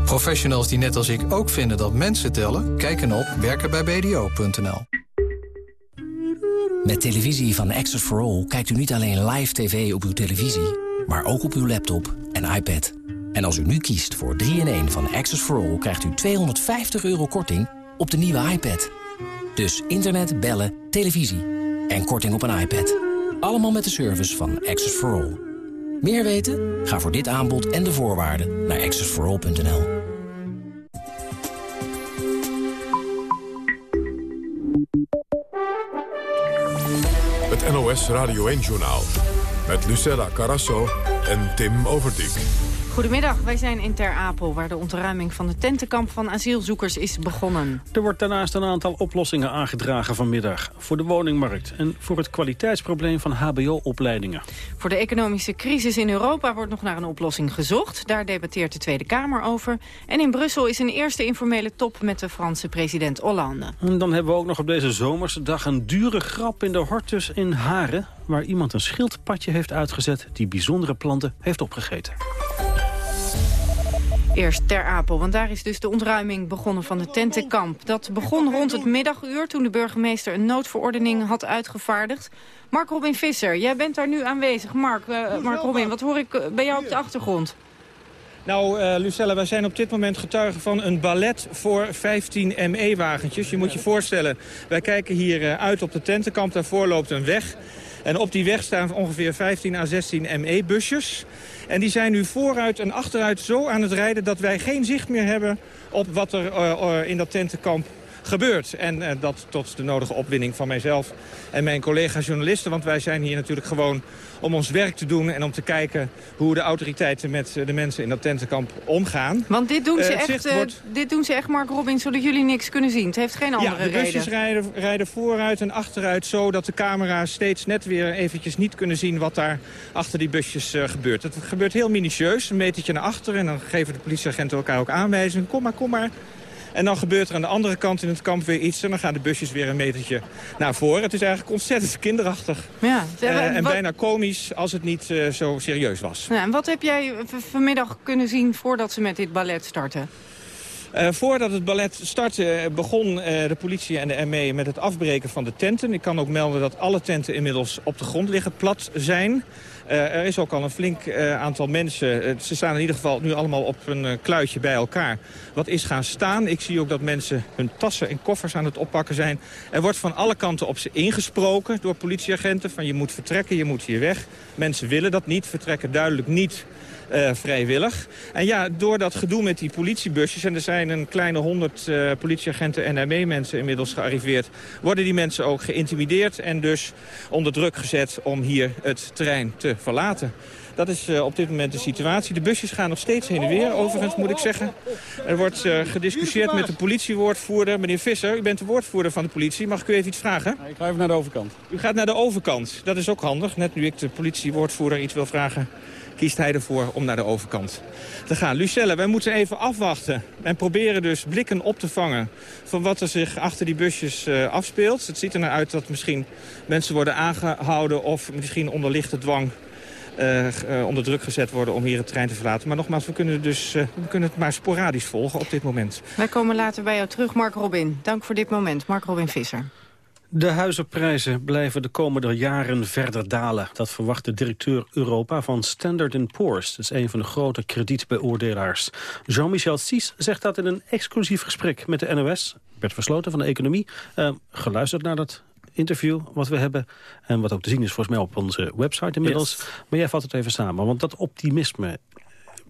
Professionals die net als ik ook vinden dat mensen tellen... kijken op werkenbijbdo.nl Met televisie van Access for All kijkt u niet alleen live tv op uw televisie... maar ook op uw laptop en iPad. En als u nu kiest voor 3-in-1 van Access for All... krijgt u 250 euro korting op de nieuwe iPad. Dus internet, bellen, televisie en korting op een iPad. Allemaal met de service van Access for All. Meer weten? Ga voor dit aanbod en de voorwaarden naar accessforall.nl. Het NOS Radio 1-journaal. Met Lucella Carasso en Tim Overdijk. Goedemiddag, wij zijn in Ter Apel, waar de ontruiming van de tentenkamp van asielzoekers is begonnen. Er wordt daarnaast een aantal oplossingen aangedragen vanmiddag. Voor de woningmarkt en voor het kwaliteitsprobleem van hbo-opleidingen. Voor de economische crisis in Europa wordt nog naar een oplossing gezocht. Daar debatteert de Tweede Kamer over. En in Brussel is een eerste informele top met de Franse president Hollande. En dan hebben we ook nog op deze zomerse dag een dure grap in de Hortus in Haren... waar iemand een schildpadje heeft uitgezet die bijzondere planten heeft opgegeten. Eerst Ter Apel, want daar is dus de ontruiming begonnen van de tentenkamp. Dat begon rond het middaguur toen de burgemeester een noodverordening had uitgevaardigd. Mark Robin Visser, jij bent daar nu aanwezig. Mark, uh, Mark Robin, wat hoor ik uh, bij jou op de achtergrond? Nou, uh, Lucella, wij zijn op dit moment getuigen van een ballet voor 15 ME-wagentjes. Je moet je voorstellen, wij kijken hier uit op de tentenkamp. Daarvoor loopt een weg. En op die weg staan ongeveer 15 à 16 ME-busjes. En die zijn nu vooruit en achteruit zo aan het rijden... dat wij geen zicht meer hebben op wat er uh, in dat tentenkamp gebeurt. En uh, dat tot de nodige opwinning van mijzelf en mijn collega-journalisten. Want wij zijn hier natuurlijk gewoon om ons werk te doen... en om te kijken hoe de autoriteiten met de mensen in dat tentenkamp omgaan. Want dit doen ze, uh, echt, uh, dit doen ze echt, Mark Robin, zodat jullie niks kunnen zien. Het heeft geen andere reden. Ja, de busjes reden. Rijden, rijden vooruit en achteruit... zo dat de camera's steeds net weer eventjes niet kunnen zien... wat daar achter die busjes gebeurt. Het gebeurt heel minutieus, een metertje naar achter... en dan geven de politieagenten elkaar ook aanwijzingen. Kom maar, kom maar. En dan gebeurt er aan de andere kant in het kamp weer iets... en dan gaan de busjes weer een metertje naar voren. Het is eigenlijk ontzettend kinderachtig. Ja, uh, en wat... bijna komisch als het niet uh, zo serieus was. Ja, en wat heb jij vanmiddag kunnen zien voordat ze met dit ballet starten? Uh, voordat het ballet startte begon uh, de politie en de ME met het afbreken van de tenten. Ik kan ook melden dat alle tenten inmiddels op de grond liggen, plat zijn. Uh, er is ook al een flink uh, aantal mensen. Uh, ze staan in ieder geval nu allemaal op een kluitje bij elkaar. Wat is gaan staan. Ik zie ook dat mensen hun tassen en koffers aan het oppakken zijn. Er wordt van alle kanten op ze ingesproken door politieagenten. Van je moet vertrekken, je moet hier weg. Mensen willen dat niet, vertrekken duidelijk niet uh, vrijwillig. En ja, door dat gedoe met die politiebusjes... en er zijn een kleine honderd uh, politieagenten en ME-mensen inmiddels gearriveerd... worden die mensen ook geïntimideerd en dus onder druk gezet... om hier het terrein te verlaten. Dat is uh, op dit moment de situatie. De busjes gaan nog steeds heen en weer, overigens moet ik zeggen. Er wordt uh, gediscussieerd met de politiewoordvoerder. Meneer Visser, u bent de woordvoerder van de politie. Mag ik u even iets vragen? Ik ga even naar de overkant. U gaat naar de overkant. Dat is ook handig. Net nu ik de politiewoordvoerder iets wil vragen kiest hij ervoor om naar de overkant te gaan. Lucelle, wij moeten even afwachten en proberen dus blikken op te vangen... van wat er zich achter die busjes uh, afspeelt. Het ziet er naar uit dat misschien mensen worden aangehouden... of misschien onder lichte dwang uh, uh, onder druk gezet worden om hier het trein te verlaten. Maar nogmaals, we kunnen, dus, we kunnen het maar sporadisch volgen op dit moment. Wij komen later bij jou terug, Mark Robin. Dank voor dit moment, Mark Robin Visser. De huizenprijzen blijven de komende jaren verder dalen. Dat verwacht de directeur Europa van Standard Poor's. Dat is een van de grote kredietbeoordelaars. Jean-Michel Cies zegt dat in een exclusief gesprek met de NOS... werd versloten van de economie, uh, geluisterd naar dat interview wat we hebben. En wat ook te zien is volgens mij op onze website inmiddels. Yes. Maar jij vat het even samen, want dat optimisme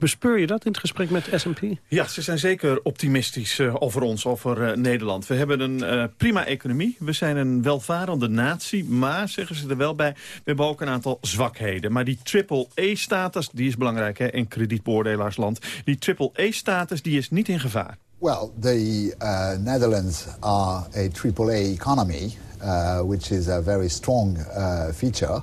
Bespeur je dat in het gesprek met S&P? Ja, ze zijn zeker optimistisch uh, over ons, over uh, Nederland. We hebben een uh, prima economie. We zijn een welvarende natie. Maar, zeggen ze er wel bij, we hebben ook een aantal zwakheden. Maar die triple-E-status, die is belangrijk hè, in kredietbeoordelaarsland. Die triple-E-status, die is niet in gevaar. Well, the Netherlands are a triple-A economy, which is a very strong feature...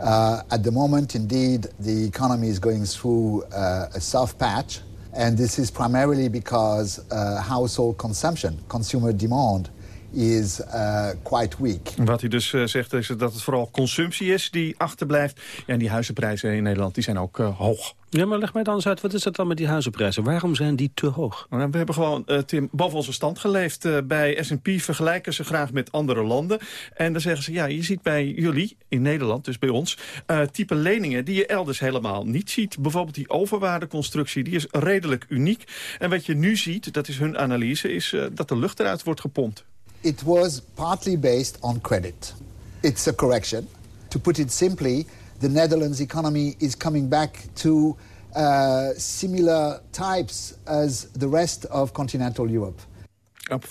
Uh, at the moment, indeed, the economy is going through uh, a soft patch, and this is primarily because uh, household consumption, consumer demand, is uh, quite weak. Wat hij dus uh, zegt is dat het vooral consumptie is die achterblijft. Ja, en die huizenprijzen in Nederland die zijn ook uh, hoog. Ja, maar leg mij dan eens uit, wat is het dan met die huizenprijzen? Waarom zijn die te hoog? Nou, we hebben gewoon, uh, Tim, boven onze stand geleefd. Uh, bij S&P vergelijken ze graag met andere landen. En dan zeggen ze, ja, je ziet bij jullie, in Nederland, dus bij ons... Uh, type leningen die je elders helemaal niet ziet. Bijvoorbeeld die overwaardeconstructie, die is redelijk uniek. En wat je nu ziet, dat is hun analyse, is dat de lucht eruit wordt gepompt. It was partly based on credit. It's a correction. To put it simply, the Netherlands economy is coming back to uh, similar types as the rest of continental Europe.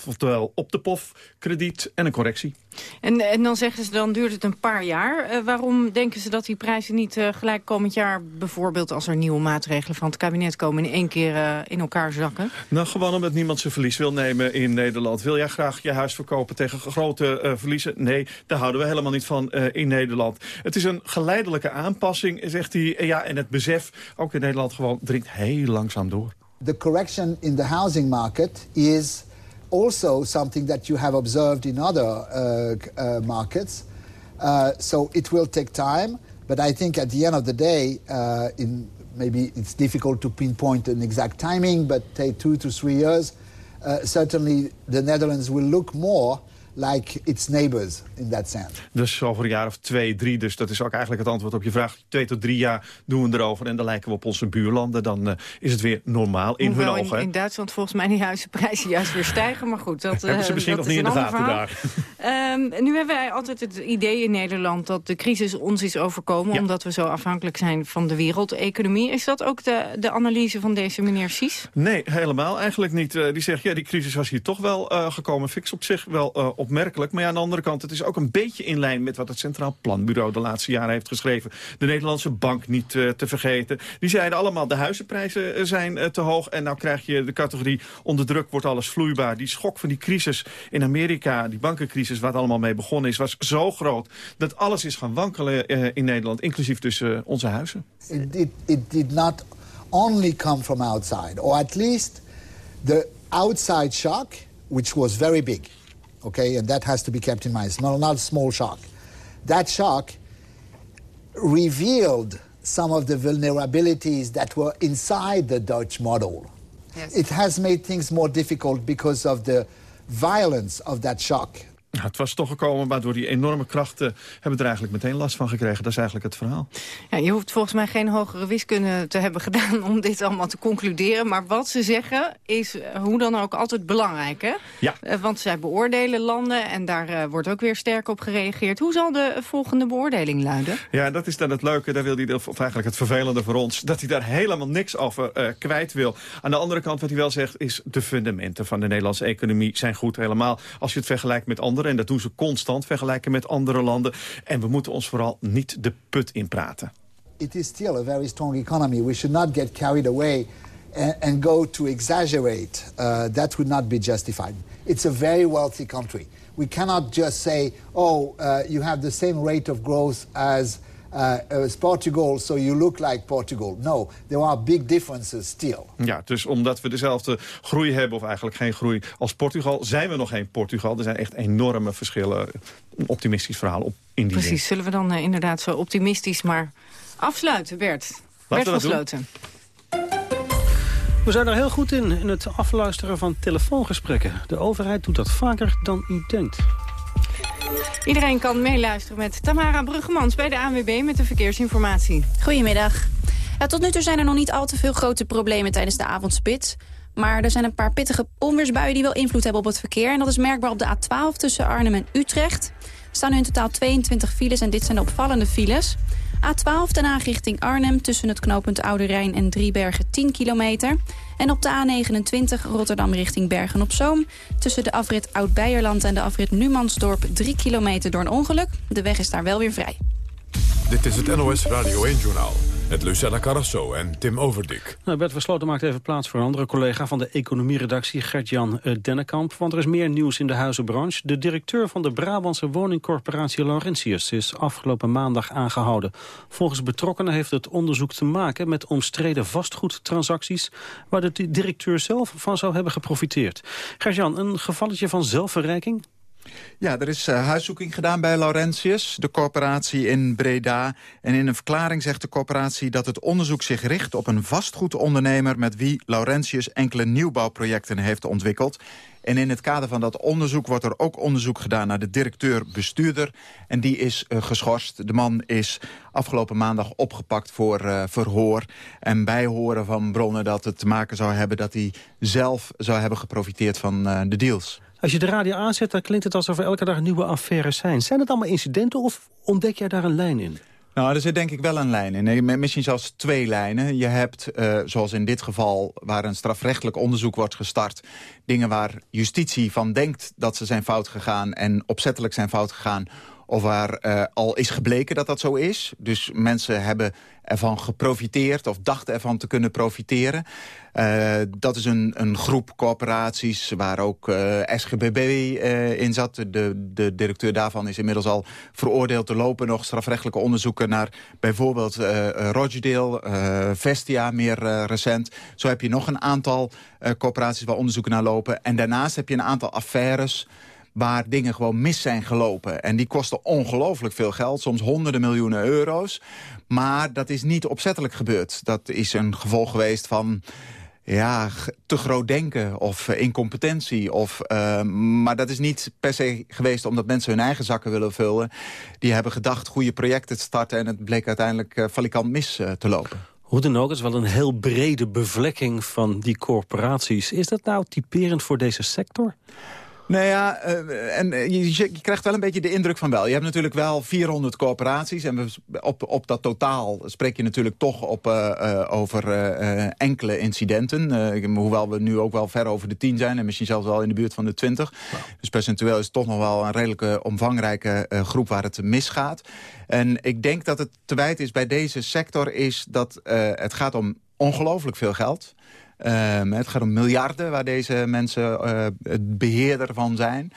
Oftewel op de pof, krediet en een correctie. En, en dan zeggen ze, dan duurt het een paar jaar. Uh, waarom denken ze dat die prijzen niet uh, gelijk komend jaar... bijvoorbeeld als er nieuwe maatregelen van het kabinet komen... in één keer uh, in elkaar zakken? Nou, gewoon omdat niemand zijn verlies wil nemen in Nederland. Wil jij graag je huis verkopen tegen grote verliezen? Nee, daar houden we helemaal niet van in Nederland. Het is een geleidelijke aanpassing, zegt hij. Ja, en het besef, ook in Nederland, gewoon dringt heel langzaam door. The correction in the housing market is also something that you have observed in other uh, uh, markets. Uh, so it will take time, but I think at the end of the day, in maybe it's difficult to pinpoint an exact timing, but take two to three years, certainly the Netherlands will look more like its neighbors in that sense. Dus over een jaar of twee, drie. Dus dat is ook eigenlijk het antwoord op je vraag. Twee tot drie jaar doen we erover en dan lijken we op onze buurlanden. Dan uh, is het weer normaal in Hoewel hun ogen. In, in, Duitsland volgens mij die huizenprijzen juist weer stijgen. Maar goed, dat, hebben ze misschien dat nog niet in de gaten daar. um, nu hebben wij altijd het idee in Nederland dat de crisis ons is overkomen. Ja. Omdat we zo afhankelijk zijn van de wereldeconomie. Is dat ook de, de analyse van deze meneer Sies? Nee, helemaal eigenlijk niet. Uh, die zegt, ja, die crisis was hier toch wel gekomen. Fix op zich wel opmerkelijk. Maar aan de andere kant, het is ook een beetje in lijn met wat het Centraal Planbureau de laatste jaren heeft geschreven. De Nederlandse bank niet uh, te vergeten. Die zeiden allemaal de huizenprijzen zijn uh, te hoog. En nou krijg je de categorie onder druk wordt alles vloeibaar. Die schok van die crisis in Amerika, die bankencrisis waar het allemaal mee begonnen is, was zo groot dat alles is gaan wankelen in Nederland, inclusief dus onze huizen. It did not only come from outside, or at least the outside shock, which was very big. Okay? And that has to be kept in mind. It's not, not a small shock. That shock revealed some of the vulnerabilities that were inside the Dutch model. Yes. It has made things more difficult because of the violence of that shock. Ja, het was toch gekomen, maar door die enorme krachten hebben we er eigenlijk meteen last van gekregen. Dat is eigenlijk het verhaal. Ja, je hoeft volgens mij geen hogere wiskunde te hebben gedaan om dit allemaal te concluderen. Maar wat ze zeggen is eh, hoe dan ook altijd belangrijk. Hè? Ja. Eh, want zij beoordelen landen en daar uh, wordt ook weer sterk op gereageerd. Hoe zal de volgende beoordeling luiden? Ja, dat is dan het leuke. Daar wil hij, of eigenlijk het vervelende voor ons, dat hij daar helemaal niks over uh, kwijt wil. Aan de andere kant, wat hij wel zegt, is de fundamenten van de Nederlandse economie zijn goed helemaal. Als je het vergelijkt met andere en dat doen ze constant, vergelijken met andere landen. En we moeten ons vooral niet de put inpraten. It is still a very strong economy. We should not get carried away and, and go to exaggerate. Uh, that would not be justified. It's a very wealthy country. We cannot just say, oh, uh, you have the same rate of growth as uh, as Portugal, so you look like Portugal. No, there are big differences still. Ja, dus omdat we dezelfde groei hebben, of eigenlijk geen groei als Portugal... zijn we nog geen Portugal. Er zijn echt enorme verschillen. Een optimistisch verhaal op in die Precies, zullen we dan uh, inderdaad zo optimistisch maar afsluiten, Bert? Laten Bert we van Sloten. We zijn er heel goed in, in het afluisteren van telefoongesprekken. De overheid doet dat vaker dan u denkt. Iedereen kan meeluisteren met Tamara Bruggemans bij de ANWB met de verkeersinformatie. Goedemiddag. Tot nu toe zijn er nog niet al te veel grote problemen tijdens de avondspits. Maar er zijn een paar pittige onweersbuien die wel invloed hebben op het verkeer. En dat is merkbaar op de A12 tussen Arnhem en Utrecht. Staan nu in totaal 22 files en dit zijn de opvallende files. A12 Den Haag richting Arnhem tussen het knooppunt Oude Rijn en Driebergen 10 kilometer. En op de A29 Rotterdam richting Bergen-op-Zoom... tussen de afrit Oud-Beierland en de afrit Numansdorp 3 kilometer door een ongeluk. De weg is daar wel weer vrij. Dit is het NOS Radio 1-journaal met Lucella Carrasso en Tim Overdik. Nou, Bert Versloten maakt even plaats voor een andere collega van de economieredactie, Gert-Jan uh, Dennekamp. Want er is meer nieuws in de huizenbranche. De directeur van de Brabantse woningcorporatie Laurentius is afgelopen maandag aangehouden. Volgens betrokkenen heeft het onderzoek te maken met omstreden vastgoedtransacties... waar de directeur zelf van zou hebben geprofiteerd. Gert-Jan, een gevalletje van zelfverrijking? Ja, er is uh, huiszoeking gedaan bij Laurentius, de corporatie in Breda. En in een verklaring zegt de corporatie dat het onderzoek zich richt... op een vastgoedondernemer met wie Laurentius enkele nieuwbouwprojecten heeft ontwikkeld. En in het kader van dat onderzoek wordt er ook onderzoek gedaan... naar de directeur-bestuurder. En die is uh, geschorst. De man is afgelopen maandag opgepakt voor uh, verhoor. En bijhoren van bronnen dat het te maken zou hebben... dat hij zelf zou hebben geprofiteerd van de deals. Als je de radio aanzet, dan klinkt het alsof er elke dag nieuwe affaires zijn. Zijn het allemaal incidenten of ontdek jij daar een lijn in? Nou, er zit denk ik wel een lijn in. Misschien zelfs twee lijnen. Je hebt, uh, zoals in dit geval, waar een strafrechtelijk onderzoek wordt gestart... dingen waar justitie van denkt dat ze zijn fout gegaan... en opzettelijk zijn fout gegaan of waar uh, al is gebleken dat dat zo is. Dus mensen hebben ervan geprofiteerd of dachten ervan te kunnen profiteren. Uh, dat is een, een groep corporaties waar ook uh, SGBB uh, in zat. De, de directeur daarvan is inmiddels al veroordeeld. Er lopen nog strafrechtelijke onderzoeken naar bijvoorbeeld Rochdale, Vestia, meer recent. Zo heb je nog een aantal corporaties waar onderzoeken naar lopen. En daarnaast heb je een aantal affaires waar dingen gewoon mis zijn gelopen. En die kosten ongelooflijk veel geld, soms honderden miljoenen euro's. Maar dat is niet opzettelijk gebeurd. Dat is een gevolg geweest van ja, te groot denken of uh, incompetentie. Of, uh, maar dat is niet per se geweest omdat mensen hun eigen zakken willen vullen. Die hebben gedacht goede projecten te starten... en het bleek uiteindelijk uh, valikant mis te lopen. Hoe dan ook, het is wel een heel brede bevlekking van die corporaties. Is dat nou typerend voor deze sector? Nou ja, uh, en je, je, krijgt wel een beetje de indruk van wel. Je hebt natuurlijk wel 400 corporaties. En we, op, op dat totaal spreek je natuurlijk toch op, uh, uh, over enkele incidenten. hoewel we nu ook wel ver over de 10 zijn. En misschien zelfs wel in de buurt van de 20. Wow. Dus percentueel is het toch nog wel een redelijke omvangrijke groep waar het misgaat. En ik denk dat het te wijd is bij deze sector is dat het gaat om ongelooflijk veel geld. Um, het gaat om miljarden waar deze mensen uh, het beheerder van zijn.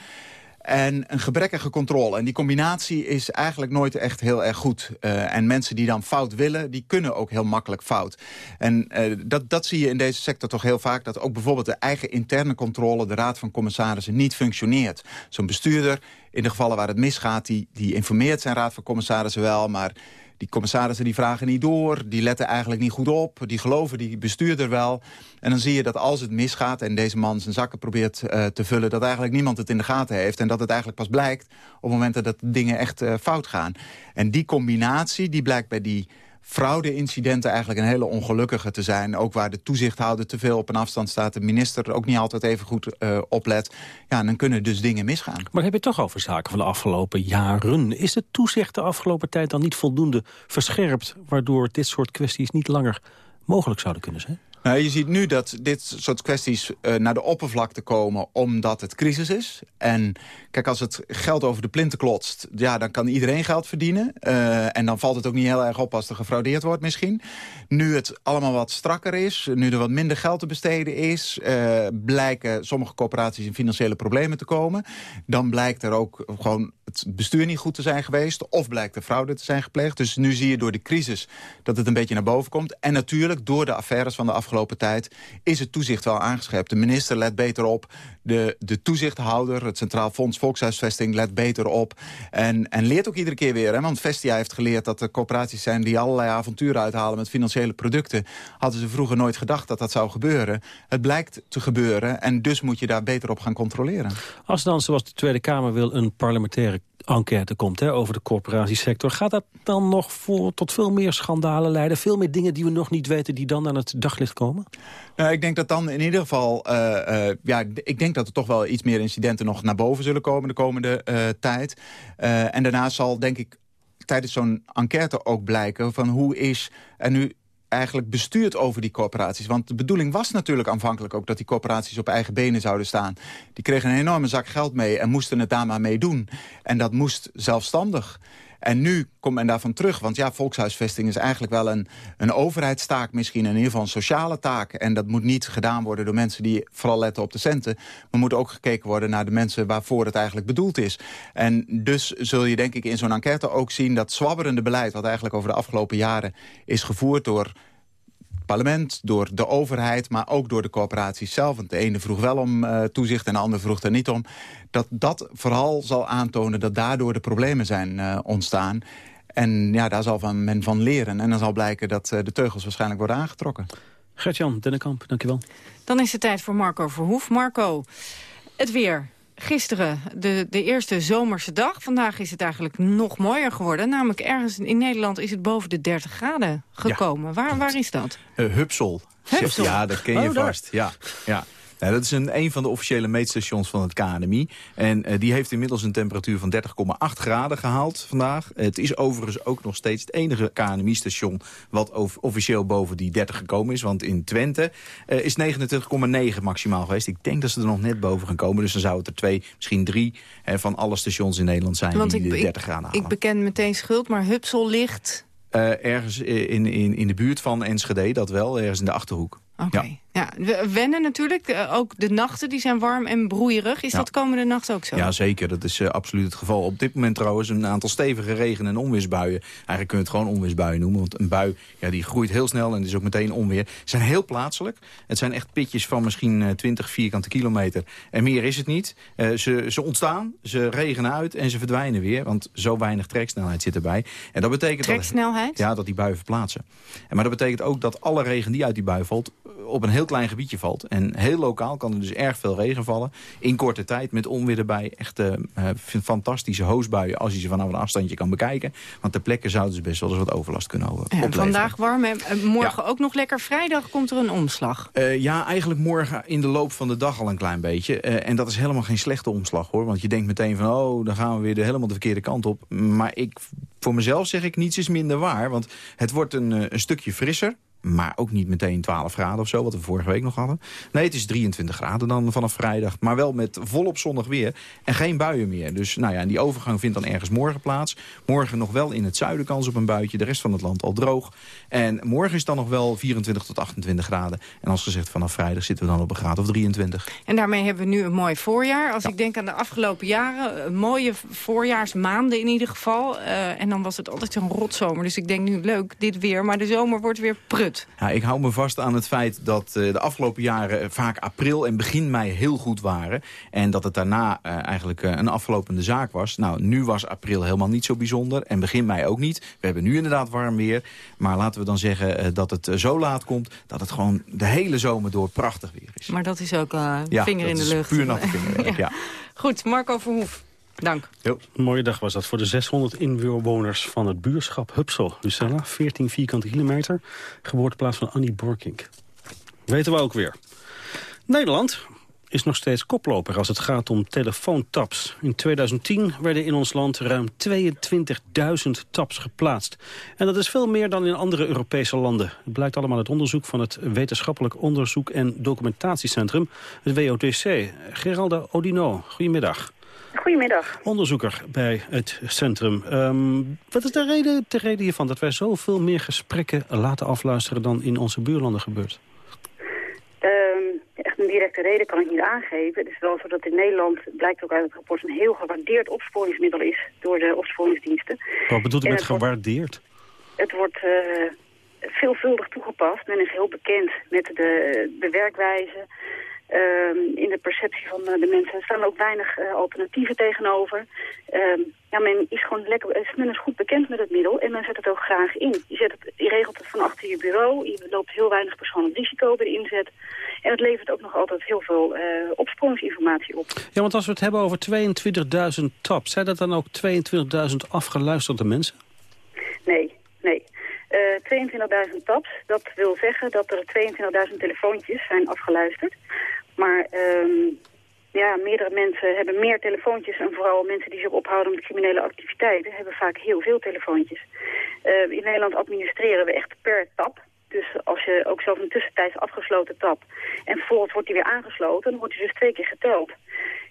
En een gebrekkige controle. En die combinatie is eigenlijk nooit echt heel erg goed. Uh, en mensen die dan fout willen, die kunnen ook heel makkelijk fout. En uh, dat, dat zie je in deze sector toch heel vaak... dat ook bijvoorbeeld de eigen interne controle... de Raad van Commissarissen niet functioneert. Zo'n bestuurder, in de gevallen waar het misgaat... die, die informeert zijn Raad van Commissarissen wel... maar die commissarissen die vragen niet door, die letten eigenlijk niet goed op... die geloven die bestuurder wel. En dan zie je dat als het misgaat en deze man zijn zakken probeert uh, te vullen... dat eigenlijk niemand het in de gaten heeft. En dat het eigenlijk pas blijkt op momenten dat dingen echt uh, fout gaan. En die combinatie die blijkt bij die fraude-incidenten eigenlijk een hele ongelukkige te zijn. Ook waar de toezichthouder te veel op een afstand staat... de minister ook niet altijd even goed uh, oplet. Ja, en dan kunnen dus dingen misgaan. Maar heb je het toch over zaken van de afgelopen jaren? Is het toezicht de afgelopen tijd dan niet voldoende verscherpt... waardoor dit soort kwesties niet langer mogelijk zouden kunnen zijn? Nou, je ziet nu dat dit soort kwesties uh, naar de oppervlakte komen omdat het crisis is. En kijk, als het geld over de plinten klotst, ja, dan kan iedereen geld verdienen. Uh, en dan valt het ook niet heel erg op als er gefraudeerd wordt misschien. Nu het allemaal wat strakker is, nu er wat minder geld te besteden is... Uh, blijken sommige corporaties in financiële problemen te komen. Dan blijkt er ook gewoon het bestuur niet goed te zijn geweest... of blijkt er fraude te zijn gepleegd. Dus nu zie je door de crisis dat het een beetje naar boven komt. En natuurlijk door de affaires van de afgelopen tijd... is het toezicht wel aangescherpt. De minister let beter op. De, de toezichthouder, het Centraal Fonds Volkshuisvesting... let beter op. En, en leert ook iedere keer weer. Hè? Want Vestia heeft geleerd dat er corporaties zijn... die allerlei avonturen uithalen met financiële producten. Hadden ze vroeger nooit gedacht dat dat zou gebeuren. Het blijkt te gebeuren en dus moet je daar beter op gaan controleren. Als dan, zoals de Tweede Kamer wil, een parlementaire enquête komt hè, over de corporatiesector... gaat dat dan nog voor, tot veel meer schandalen leiden? Veel meer dingen die we nog niet weten die dan aan het daglicht komen? Nou, ik denk dat dan in ieder geval... Uh, uh, ja, ik denk dat er toch wel iets meer incidenten nog naar boven zullen komen de komende uh, tijd. en daarna zal, denk ik, tijdens zo'n enquête ook blijken... van hoe is er nu eigenlijk bestuurd over die corporaties. Want de bedoeling was natuurlijk aanvankelijk ook... dat die corporaties op eigen benen zouden staan. Die kregen een enorme zak geld mee en moesten het daar maar mee doen. En dat moest zelfstandig. En nu komt men daarvan terug. Want ja, volkshuisvesting is eigenlijk wel een, een overheidstaak misschien. In ieder geval een sociale taak. En dat moet niet gedaan worden door mensen die vooral letten op de centen. Maar moet ook gekeken worden naar de mensen waarvoor het eigenlijk bedoeld is. En dus zul je denk ik in zo'n enquête ook zien dat zwabberende beleid... wat eigenlijk over de afgelopen jaren is gevoerd door parlement, door de overheid... maar ook door de coöperaties zelf. Want de ene vroeg wel om uh, toezicht en de ander vroeg er niet om. Dat dat vooral zal aantonen dat daardoor de problemen zijn uh, ontstaan. En ja, daar zal van men van leren. En dan zal blijken dat uh, de teugels waarschijnlijk worden aangetrokken. Gert-Jan Dennekamp, dankjewel. Dan is het tijd voor Marco Verhoef. Marco, het weer. Gisteren de, de eerste zomerse dag. Vandaag is het eigenlijk nog mooier geworden. Namelijk ergens in Nederland is het boven de 30 graden gekomen. Ja, waar, waar is dat? Uh, Hupsel. Hupsel? Ja, dat ken je oh, vast. Ja, ja. Ja, dat is een, een van de officiële meetstations van het KNMI. En uh, die heeft inmiddels een temperatuur van 30,8 graden gehaald vandaag. Het is overigens ook nog steeds het enige KNMI-station... wat officieel boven die 30 gekomen is. Want in Twente uh, is 29,9 maximaal geweest. Ik denk dat ze er nog net boven gaan komen. Dus dan zou het er twee, misschien drie hè, van alle stations in Nederland zijn... Want die ik, de 30 graden halen. Ik beken meteen schuld, maar Hupsel ligt... Uh, ergens in, in, in de buurt van Enschede, dat wel, ergens in de Achterhoek. Oké. Okay. Ja. Ja, we wennen natuurlijk. Uh, ook de nachten die zijn warm en broeierig. Is ja. dat komende nacht ook zo? Ja, zeker. Dat is uh, absoluut het geval. Op dit moment trouwens een aantal stevige regen- en onweersbuien. Eigenlijk kun je het gewoon onweersbuien noemen. Want een bui ja, die groeit heel snel en is ook meteen onweer. Ze zijn heel plaatselijk. Het zijn echt pitjes van misschien uh, 20 vierkante kilometer. En meer is het niet. ze, ze ontstaan, ze regenen uit en ze verdwijnen weer. Want zo weinig treksnelheid zit erbij. En dat betekent treksnelheid? Dat, ja, dat die buien verplaatsen. En maar dat betekent ook dat alle regen die uit die bui valt op een heel klein gebiedje valt. En heel lokaal kan er dus erg veel regen vallen. In korte tijd, met onweer erbij. Echt uh, fantastische hoosbuien als je ze vanaf een afstandje kan bekijken. Want ter plekke zouden ze best wel eens wat overlast kunnen ja, opleveren. Vandaag warm en morgen ja. ook nog lekker. Vrijdag komt er een omslag. Uh, ja, eigenlijk morgen in de loop van de dag al een klein beetje. Uh, en dat is helemaal geen slechte omslag hoor. Want je denkt meteen van, oh, dan gaan we weer de, helemaal de verkeerde kant op. Maar ik, voor mezelf zeg ik, niets is minder waar. Want het wordt een, een stukje frisser. Maar ook niet meteen 12 graden of zo, wat we vorige week nog hadden. Nee, het is 23 graden dan vanaf vrijdag. Maar wel met volop zonnig weer en geen buien meer. Dus nou ja, en die overgang vindt dan ergens morgen plaats. Morgen nog wel in het zuiden kans op een buitje. De rest van het land al droog. En morgen is dan nog wel 24 tot 28 graden. En als gezegd, vanaf vrijdag zitten we dan op een graad of 23. En daarmee hebben we nu een mooi voorjaar. Als ja. ik denk aan de afgelopen jaren, mooie voorjaarsmaanden in ieder geval. Uh, en dan was het altijd zo'n rotzomer. Dus ik denk nu, leuk, dit weer. Maar de zomer wordt weer prut. Ja, ik hou me vast aan het feit dat uh, de afgelopen jaren vaak april en begin mei heel goed waren. En dat het daarna uh, eigenlijk uh, een aflopende zaak was. Nou, nu was april helemaal niet zo bijzonder en begin mei ook niet. We hebben nu inderdaad warm weer. Maar laten we dan zeggen dat het zo laat komt dat het gewoon de hele zomer door prachtig weer is. Maar dat is ook ja, vinger in de lucht. puur natte vingerwerk, ja. ja. Goed, Marco Verhoef. Dank. Een mooie dag was dat voor de 600 inwoners van het buurschap Hupsel. Lucella, 14 vierkante kilometer. Geboorteplaats van Annie Borkink. Weten we ook weer. Nederland is nog steeds koploper als het gaat om telefoontaps. In 2010 werden in ons land ruim 22.000 taps geplaatst. En dat is veel meer dan in andere Europese landen. Het blijkt allemaal uit onderzoek van het Wetenschappelijk Onderzoek en Documentatiecentrum, het WOTC. Geralda Odino, goedemiddag. Goedemiddag. Onderzoeker bij het centrum. Um, wat is de reden, de reden hiervan dat wij zoveel meer gesprekken laten afluisteren dan in onze buurlanden gebeurt? Um, echt een directe reden kan ik niet aangeven. Het is wel zo dat in Nederland, blijkt ook uit het rapport, een heel gewaardeerd opsporingsmiddel is door de opsporingsdiensten. Wat bedoelt u met gewaardeerd? Wordt, het wordt uh, veelvuldig toegepast. Men is heel bekend met de, de werkwijze, in de perceptie van de mensen. Er staan ook weinig uh, alternatieven tegenover. Uh, ja, men is gewoon lekker, men is goed bekend met het middel en men zet het ook graag in. Je, zet het, je regelt het van achter je bureau, je loopt heel weinig persoonlijk risico bij de inzet. En het levert ook nog altijd heel veel opsporingsinformatie op. Ja, want als we het hebben over 22.000 taps, zijn dat dan ook 22.000 afgeluisterde mensen? Nee, nee. Uh, 22.000 taps, dat wil zeggen dat er 22.000 telefoontjes zijn afgeluisterd. Maar um, ja, meerdere mensen hebben meer telefoontjes... en vooral mensen die zich ophouden met criminele activiteiten... hebben vaak heel veel telefoontjes. Uh, in Nederland administreren we echt per tap. Dus als je ook zelf een tussentijds afgesloten tap... en vervolgens wordt die weer aangesloten... dan wordt die dus twee keer geteld.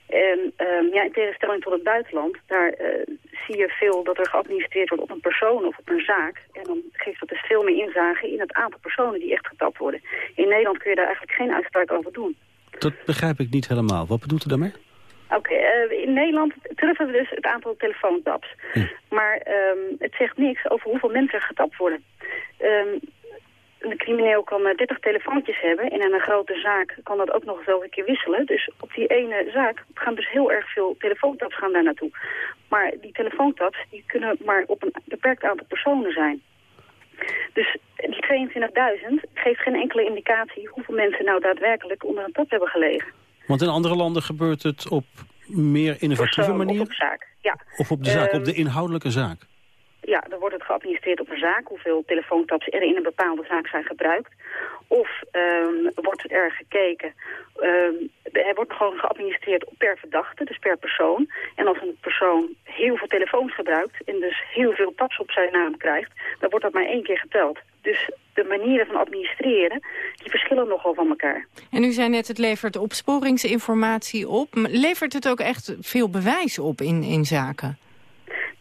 En um, ja, in tegenstelling tot het buitenland, daar uh, zie je veel dat er geadministreerd wordt op een persoon of op een zaak. En dan geeft dat dus veel meer inzage in het aantal personen die echt getapt worden. In Nederland kun je daar eigenlijk geen uitspraak over doen. Dat begrijp ik niet helemaal. Wat bedoelt u daarmee? Oké, okay, uh, in Nederland treffen we dus het aantal telefoontaps. Maar um, het zegt niks over hoeveel mensen er getapt worden. Um, een crimineel kan 30 telefoontjes hebben en in een grote zaak kan dat ook nog eens een keer wisselen. Dus op die ene zaak gaan dus heel erg veel telefoontaps gaan daar naartoe. Maar die telefoontaps die kunnen maar op een beperkt aantal personen zijn. Dus die 22.000 geeft geen enkele indicatie hoeveel mensen nou daadwerkelijk onder een tap hebben gelegen. Want in andere landen gebeurt het op meer innovatieve manier? Of op zaak, ja. Of op de zaak, op de Ehm, inhoudelijke zaak? Ja, dan wordt het geadministreerd op een zaak, hoeveel telefoontaps er in een bepaalde zaak zijn gebruikt. Of ehm, wordt er gekeken, ehm, er wordt gewoon geadministreerd per verdachte, dus per persoon. En als een persoon heel veel telefoons gebruikt en dus heel veel taps op zijn naam krijgt, dan wordt dat maar één keer geteld. Dus de manieren van administreren, die verschillen nogal van elkaar. En u zei net, het levert opsporingsinformatie op. Maar Levert het ook echt veel bewijs op in, in zaken?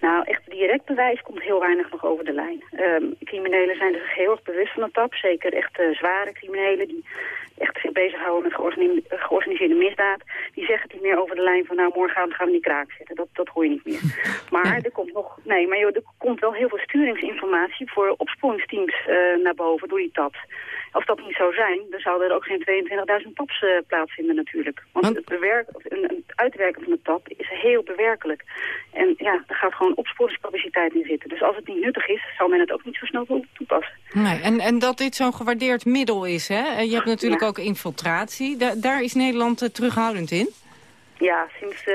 Nou, echt direct bewijs komt heel weinig nog over de lijn. Ehm, criminelen zijn er zich heel erg bewust van de tap. Zeker echt zware criminelen die echt zich bezighouden met georganiseerde, georganiseerde misdaad. Die zeggen het niet meer over de lijn van nou morgenavond gaan we die kraak zitten. Dat, dat hoor je niet meer. Maar er komt nog, nee, maar joh, er komt wel heel veel sturingsinformatie voor opsporingsteams eh, naar boven door die taps. Als dat niet zou zijn, dan zouden er ook geen 22.000 taps eh, plaatsvinden natuurlijk. Want het, bewerk, of een, uitwerken van de tap is heel bewerkelijk. En ja, er gaat gewoon opsporingscapaciteit in zitten. Dus als het niet nuttig is, zal men het ook niet zo snel toe- toepassen. Nee, en, en dat dit zo'n gewaardeerd middel is, hè? Eh, Je hebt natuurlijk Ja. ook infiltratie. Da- daar is Nederland eh, terughoudend in. Ja, sinds, eh,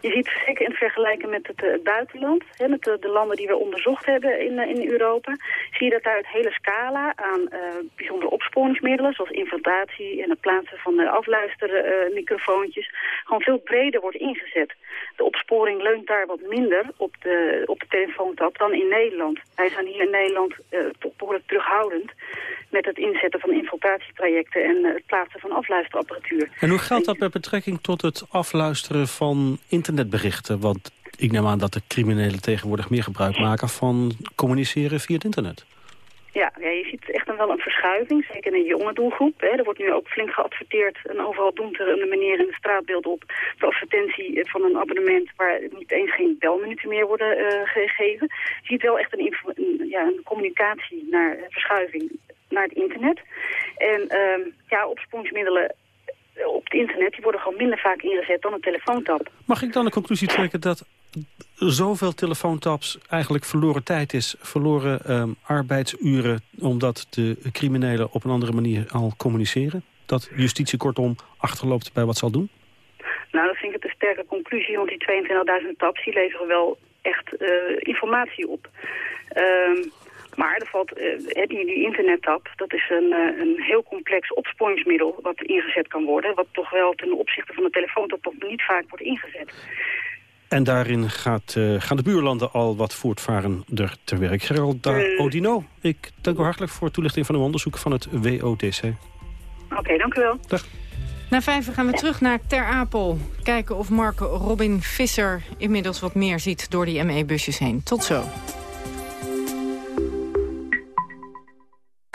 je ziet zeker in vergelijking met het, eh, het buitenland, hè, met de, de landen die we onderzocht hebben in, eh, in Europa, zie je dat daar het hele scala aan bijzondere opsporingsmiddelen, zoals infiltratie en het plaatsen van afluistermicrofoontjes, gewoon veel breder wordt ingezet. De opsporing leunt daar wat minder op de, op de telefoontap dan in Nederland. Wij zijn hier in Nederland eh, behoorlijk terughoudend met het inzetten van infiltratietrajecten en het plaatsen van afluisterapparatuur. En hoe geldt dat met betrekking tot het afluisteren van internetberichten? Want ik neem aan dat de criminelen tegenwoordig meer gebruik maken van communiceren via het internet. Ja, ja, je ziet echt wel een verschuiving, zeker in een jonge doelgroep. Hè. Er wordt nu ook flink geadverteerd en overal doemt er een meneer in het straatbeeld op. De advertentie van een abonnement waar niet eens geen belminuten meer worden eh, gegeven. Je ziet wel echt een, ja, een communicatie naar verschuiving naar het internet. En ehm, ja, opsporingsmiddelen op het internet die worden gewoon minder vaak ingezet dan een telefoontap. Mag ik dan de conclusie trekken dat zoveel telefoontaps eigenlijk verloren tijd is? Verloren ehm, arbeidsuren omdat de criminelen op een andere manier al communiceren? Dat justitie kortom achterloopt bij wat zal doen? Nou, dat vind ik het een sterke conclusie, want die 22.000 tabs die leveren wel echt eh, informatie op. Ehm, maar er valt, eh, die, die internettab, dat is een, eh, een heel complex opsporingsmiddel wat ingezet kan worden. Wat toch wel ten opzichte van de telefoontap toch niet vaak wordt ingezet. En daarin gaat, eh, gaan de buurlanden al wat voortvarender te werk. Geralda Eh. Odino, ik dank u hartelijk voor toelichting van uw onderzoek van het WOTC. Oké, dank u wel. Dag. Na vijf gaan we terug naar Ter Apel. Kijken of Mark Robin Visser inmiddels wat meer ziet door die ME-busjes heen. Tot zo.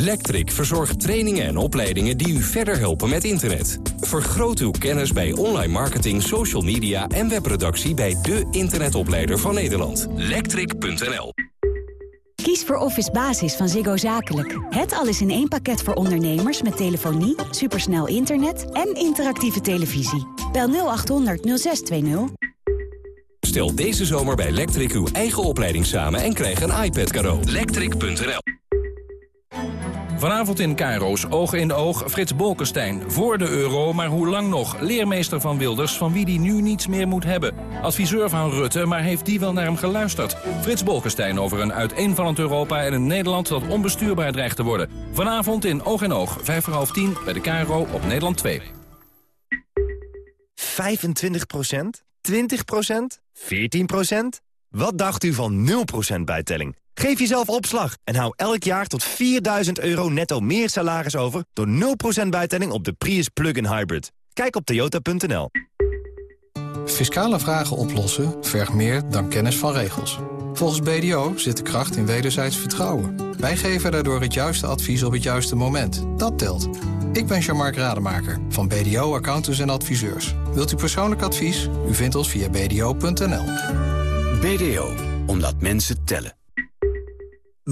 Lectric verzorgt trainingen en opleidingen die u verder helpen met internet. Vergroot uw kennis bij online marketing, social media en webproductie bij de internetopleider van Nederland. Lectric.nl Kies voor Office Basis van Ziggo Zakelijk. Het alles in één pakket voor ondernemers met telefonie, supersnel internet en interactieve televisie. Bel 0800 0620. Stel deze zomer bij Lectric uw eigen opleiding samen en krijg een iPad cadeau. Lectric.nl Vanavond in Cairo's Oog in Oog, Frits Bolkestein. Voor de euro, maar hoe lang nog? Leermeester van Wilders, van wie die nu niets meer moet hebben. Adviseur van Rutte, maar heeft die wel naar hem geluisterd? Frits Bolkestein over een uiteenvallend Europa en een Nederland dat onbestuurbaar dreigt te worden. Vanavond in Oog in Oog, vijf voor half tien bij de Cairo op Nederland 2. 25% 20% 14% Wat dacht u van 0% bijtelling? Geef jezelf opslag en hou elk jaar tot 4000 euro netto meer salaris over... door 0% bijtelling op de Prius Plug-in Hybrid. Kijk op toyota.nl. Fiscale vragen oplossen vergt meer dan kennis van regels. Volgens BDO zit de kracht in wederzijds vertrouwen. Wij geven daardoor het juiste advies op het juiste moment. Dat telt. Ik ben Jean-Marc Rademaker van BDO Accountants en Adviseurs. Wilt u persoonlijk advies? U vindt ons via bdo.nl. BDO, omdat mensen tellen.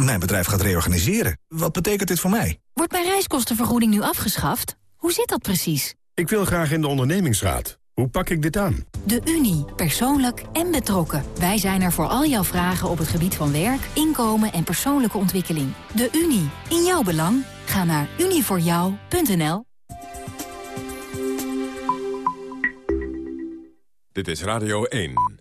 Mijn bedrijf gaat reorganiseren. Wat betekent dit voor mij? Wordt mijn reiskostenvergoeding nu afgeschaft? Hoe zit dat precies? Ik wil graag in de ondernemingsraad. Hoe pak ik dit aan? De Unie. Persoonlijk en betrokken. Wij zijn er voor al jouw vragen op het gebied van werk, inkomen en persoonlijke ontwikkeling. De Unie. In jouw belang. Ga naar unievoorjou.nl Dit is Radio 1.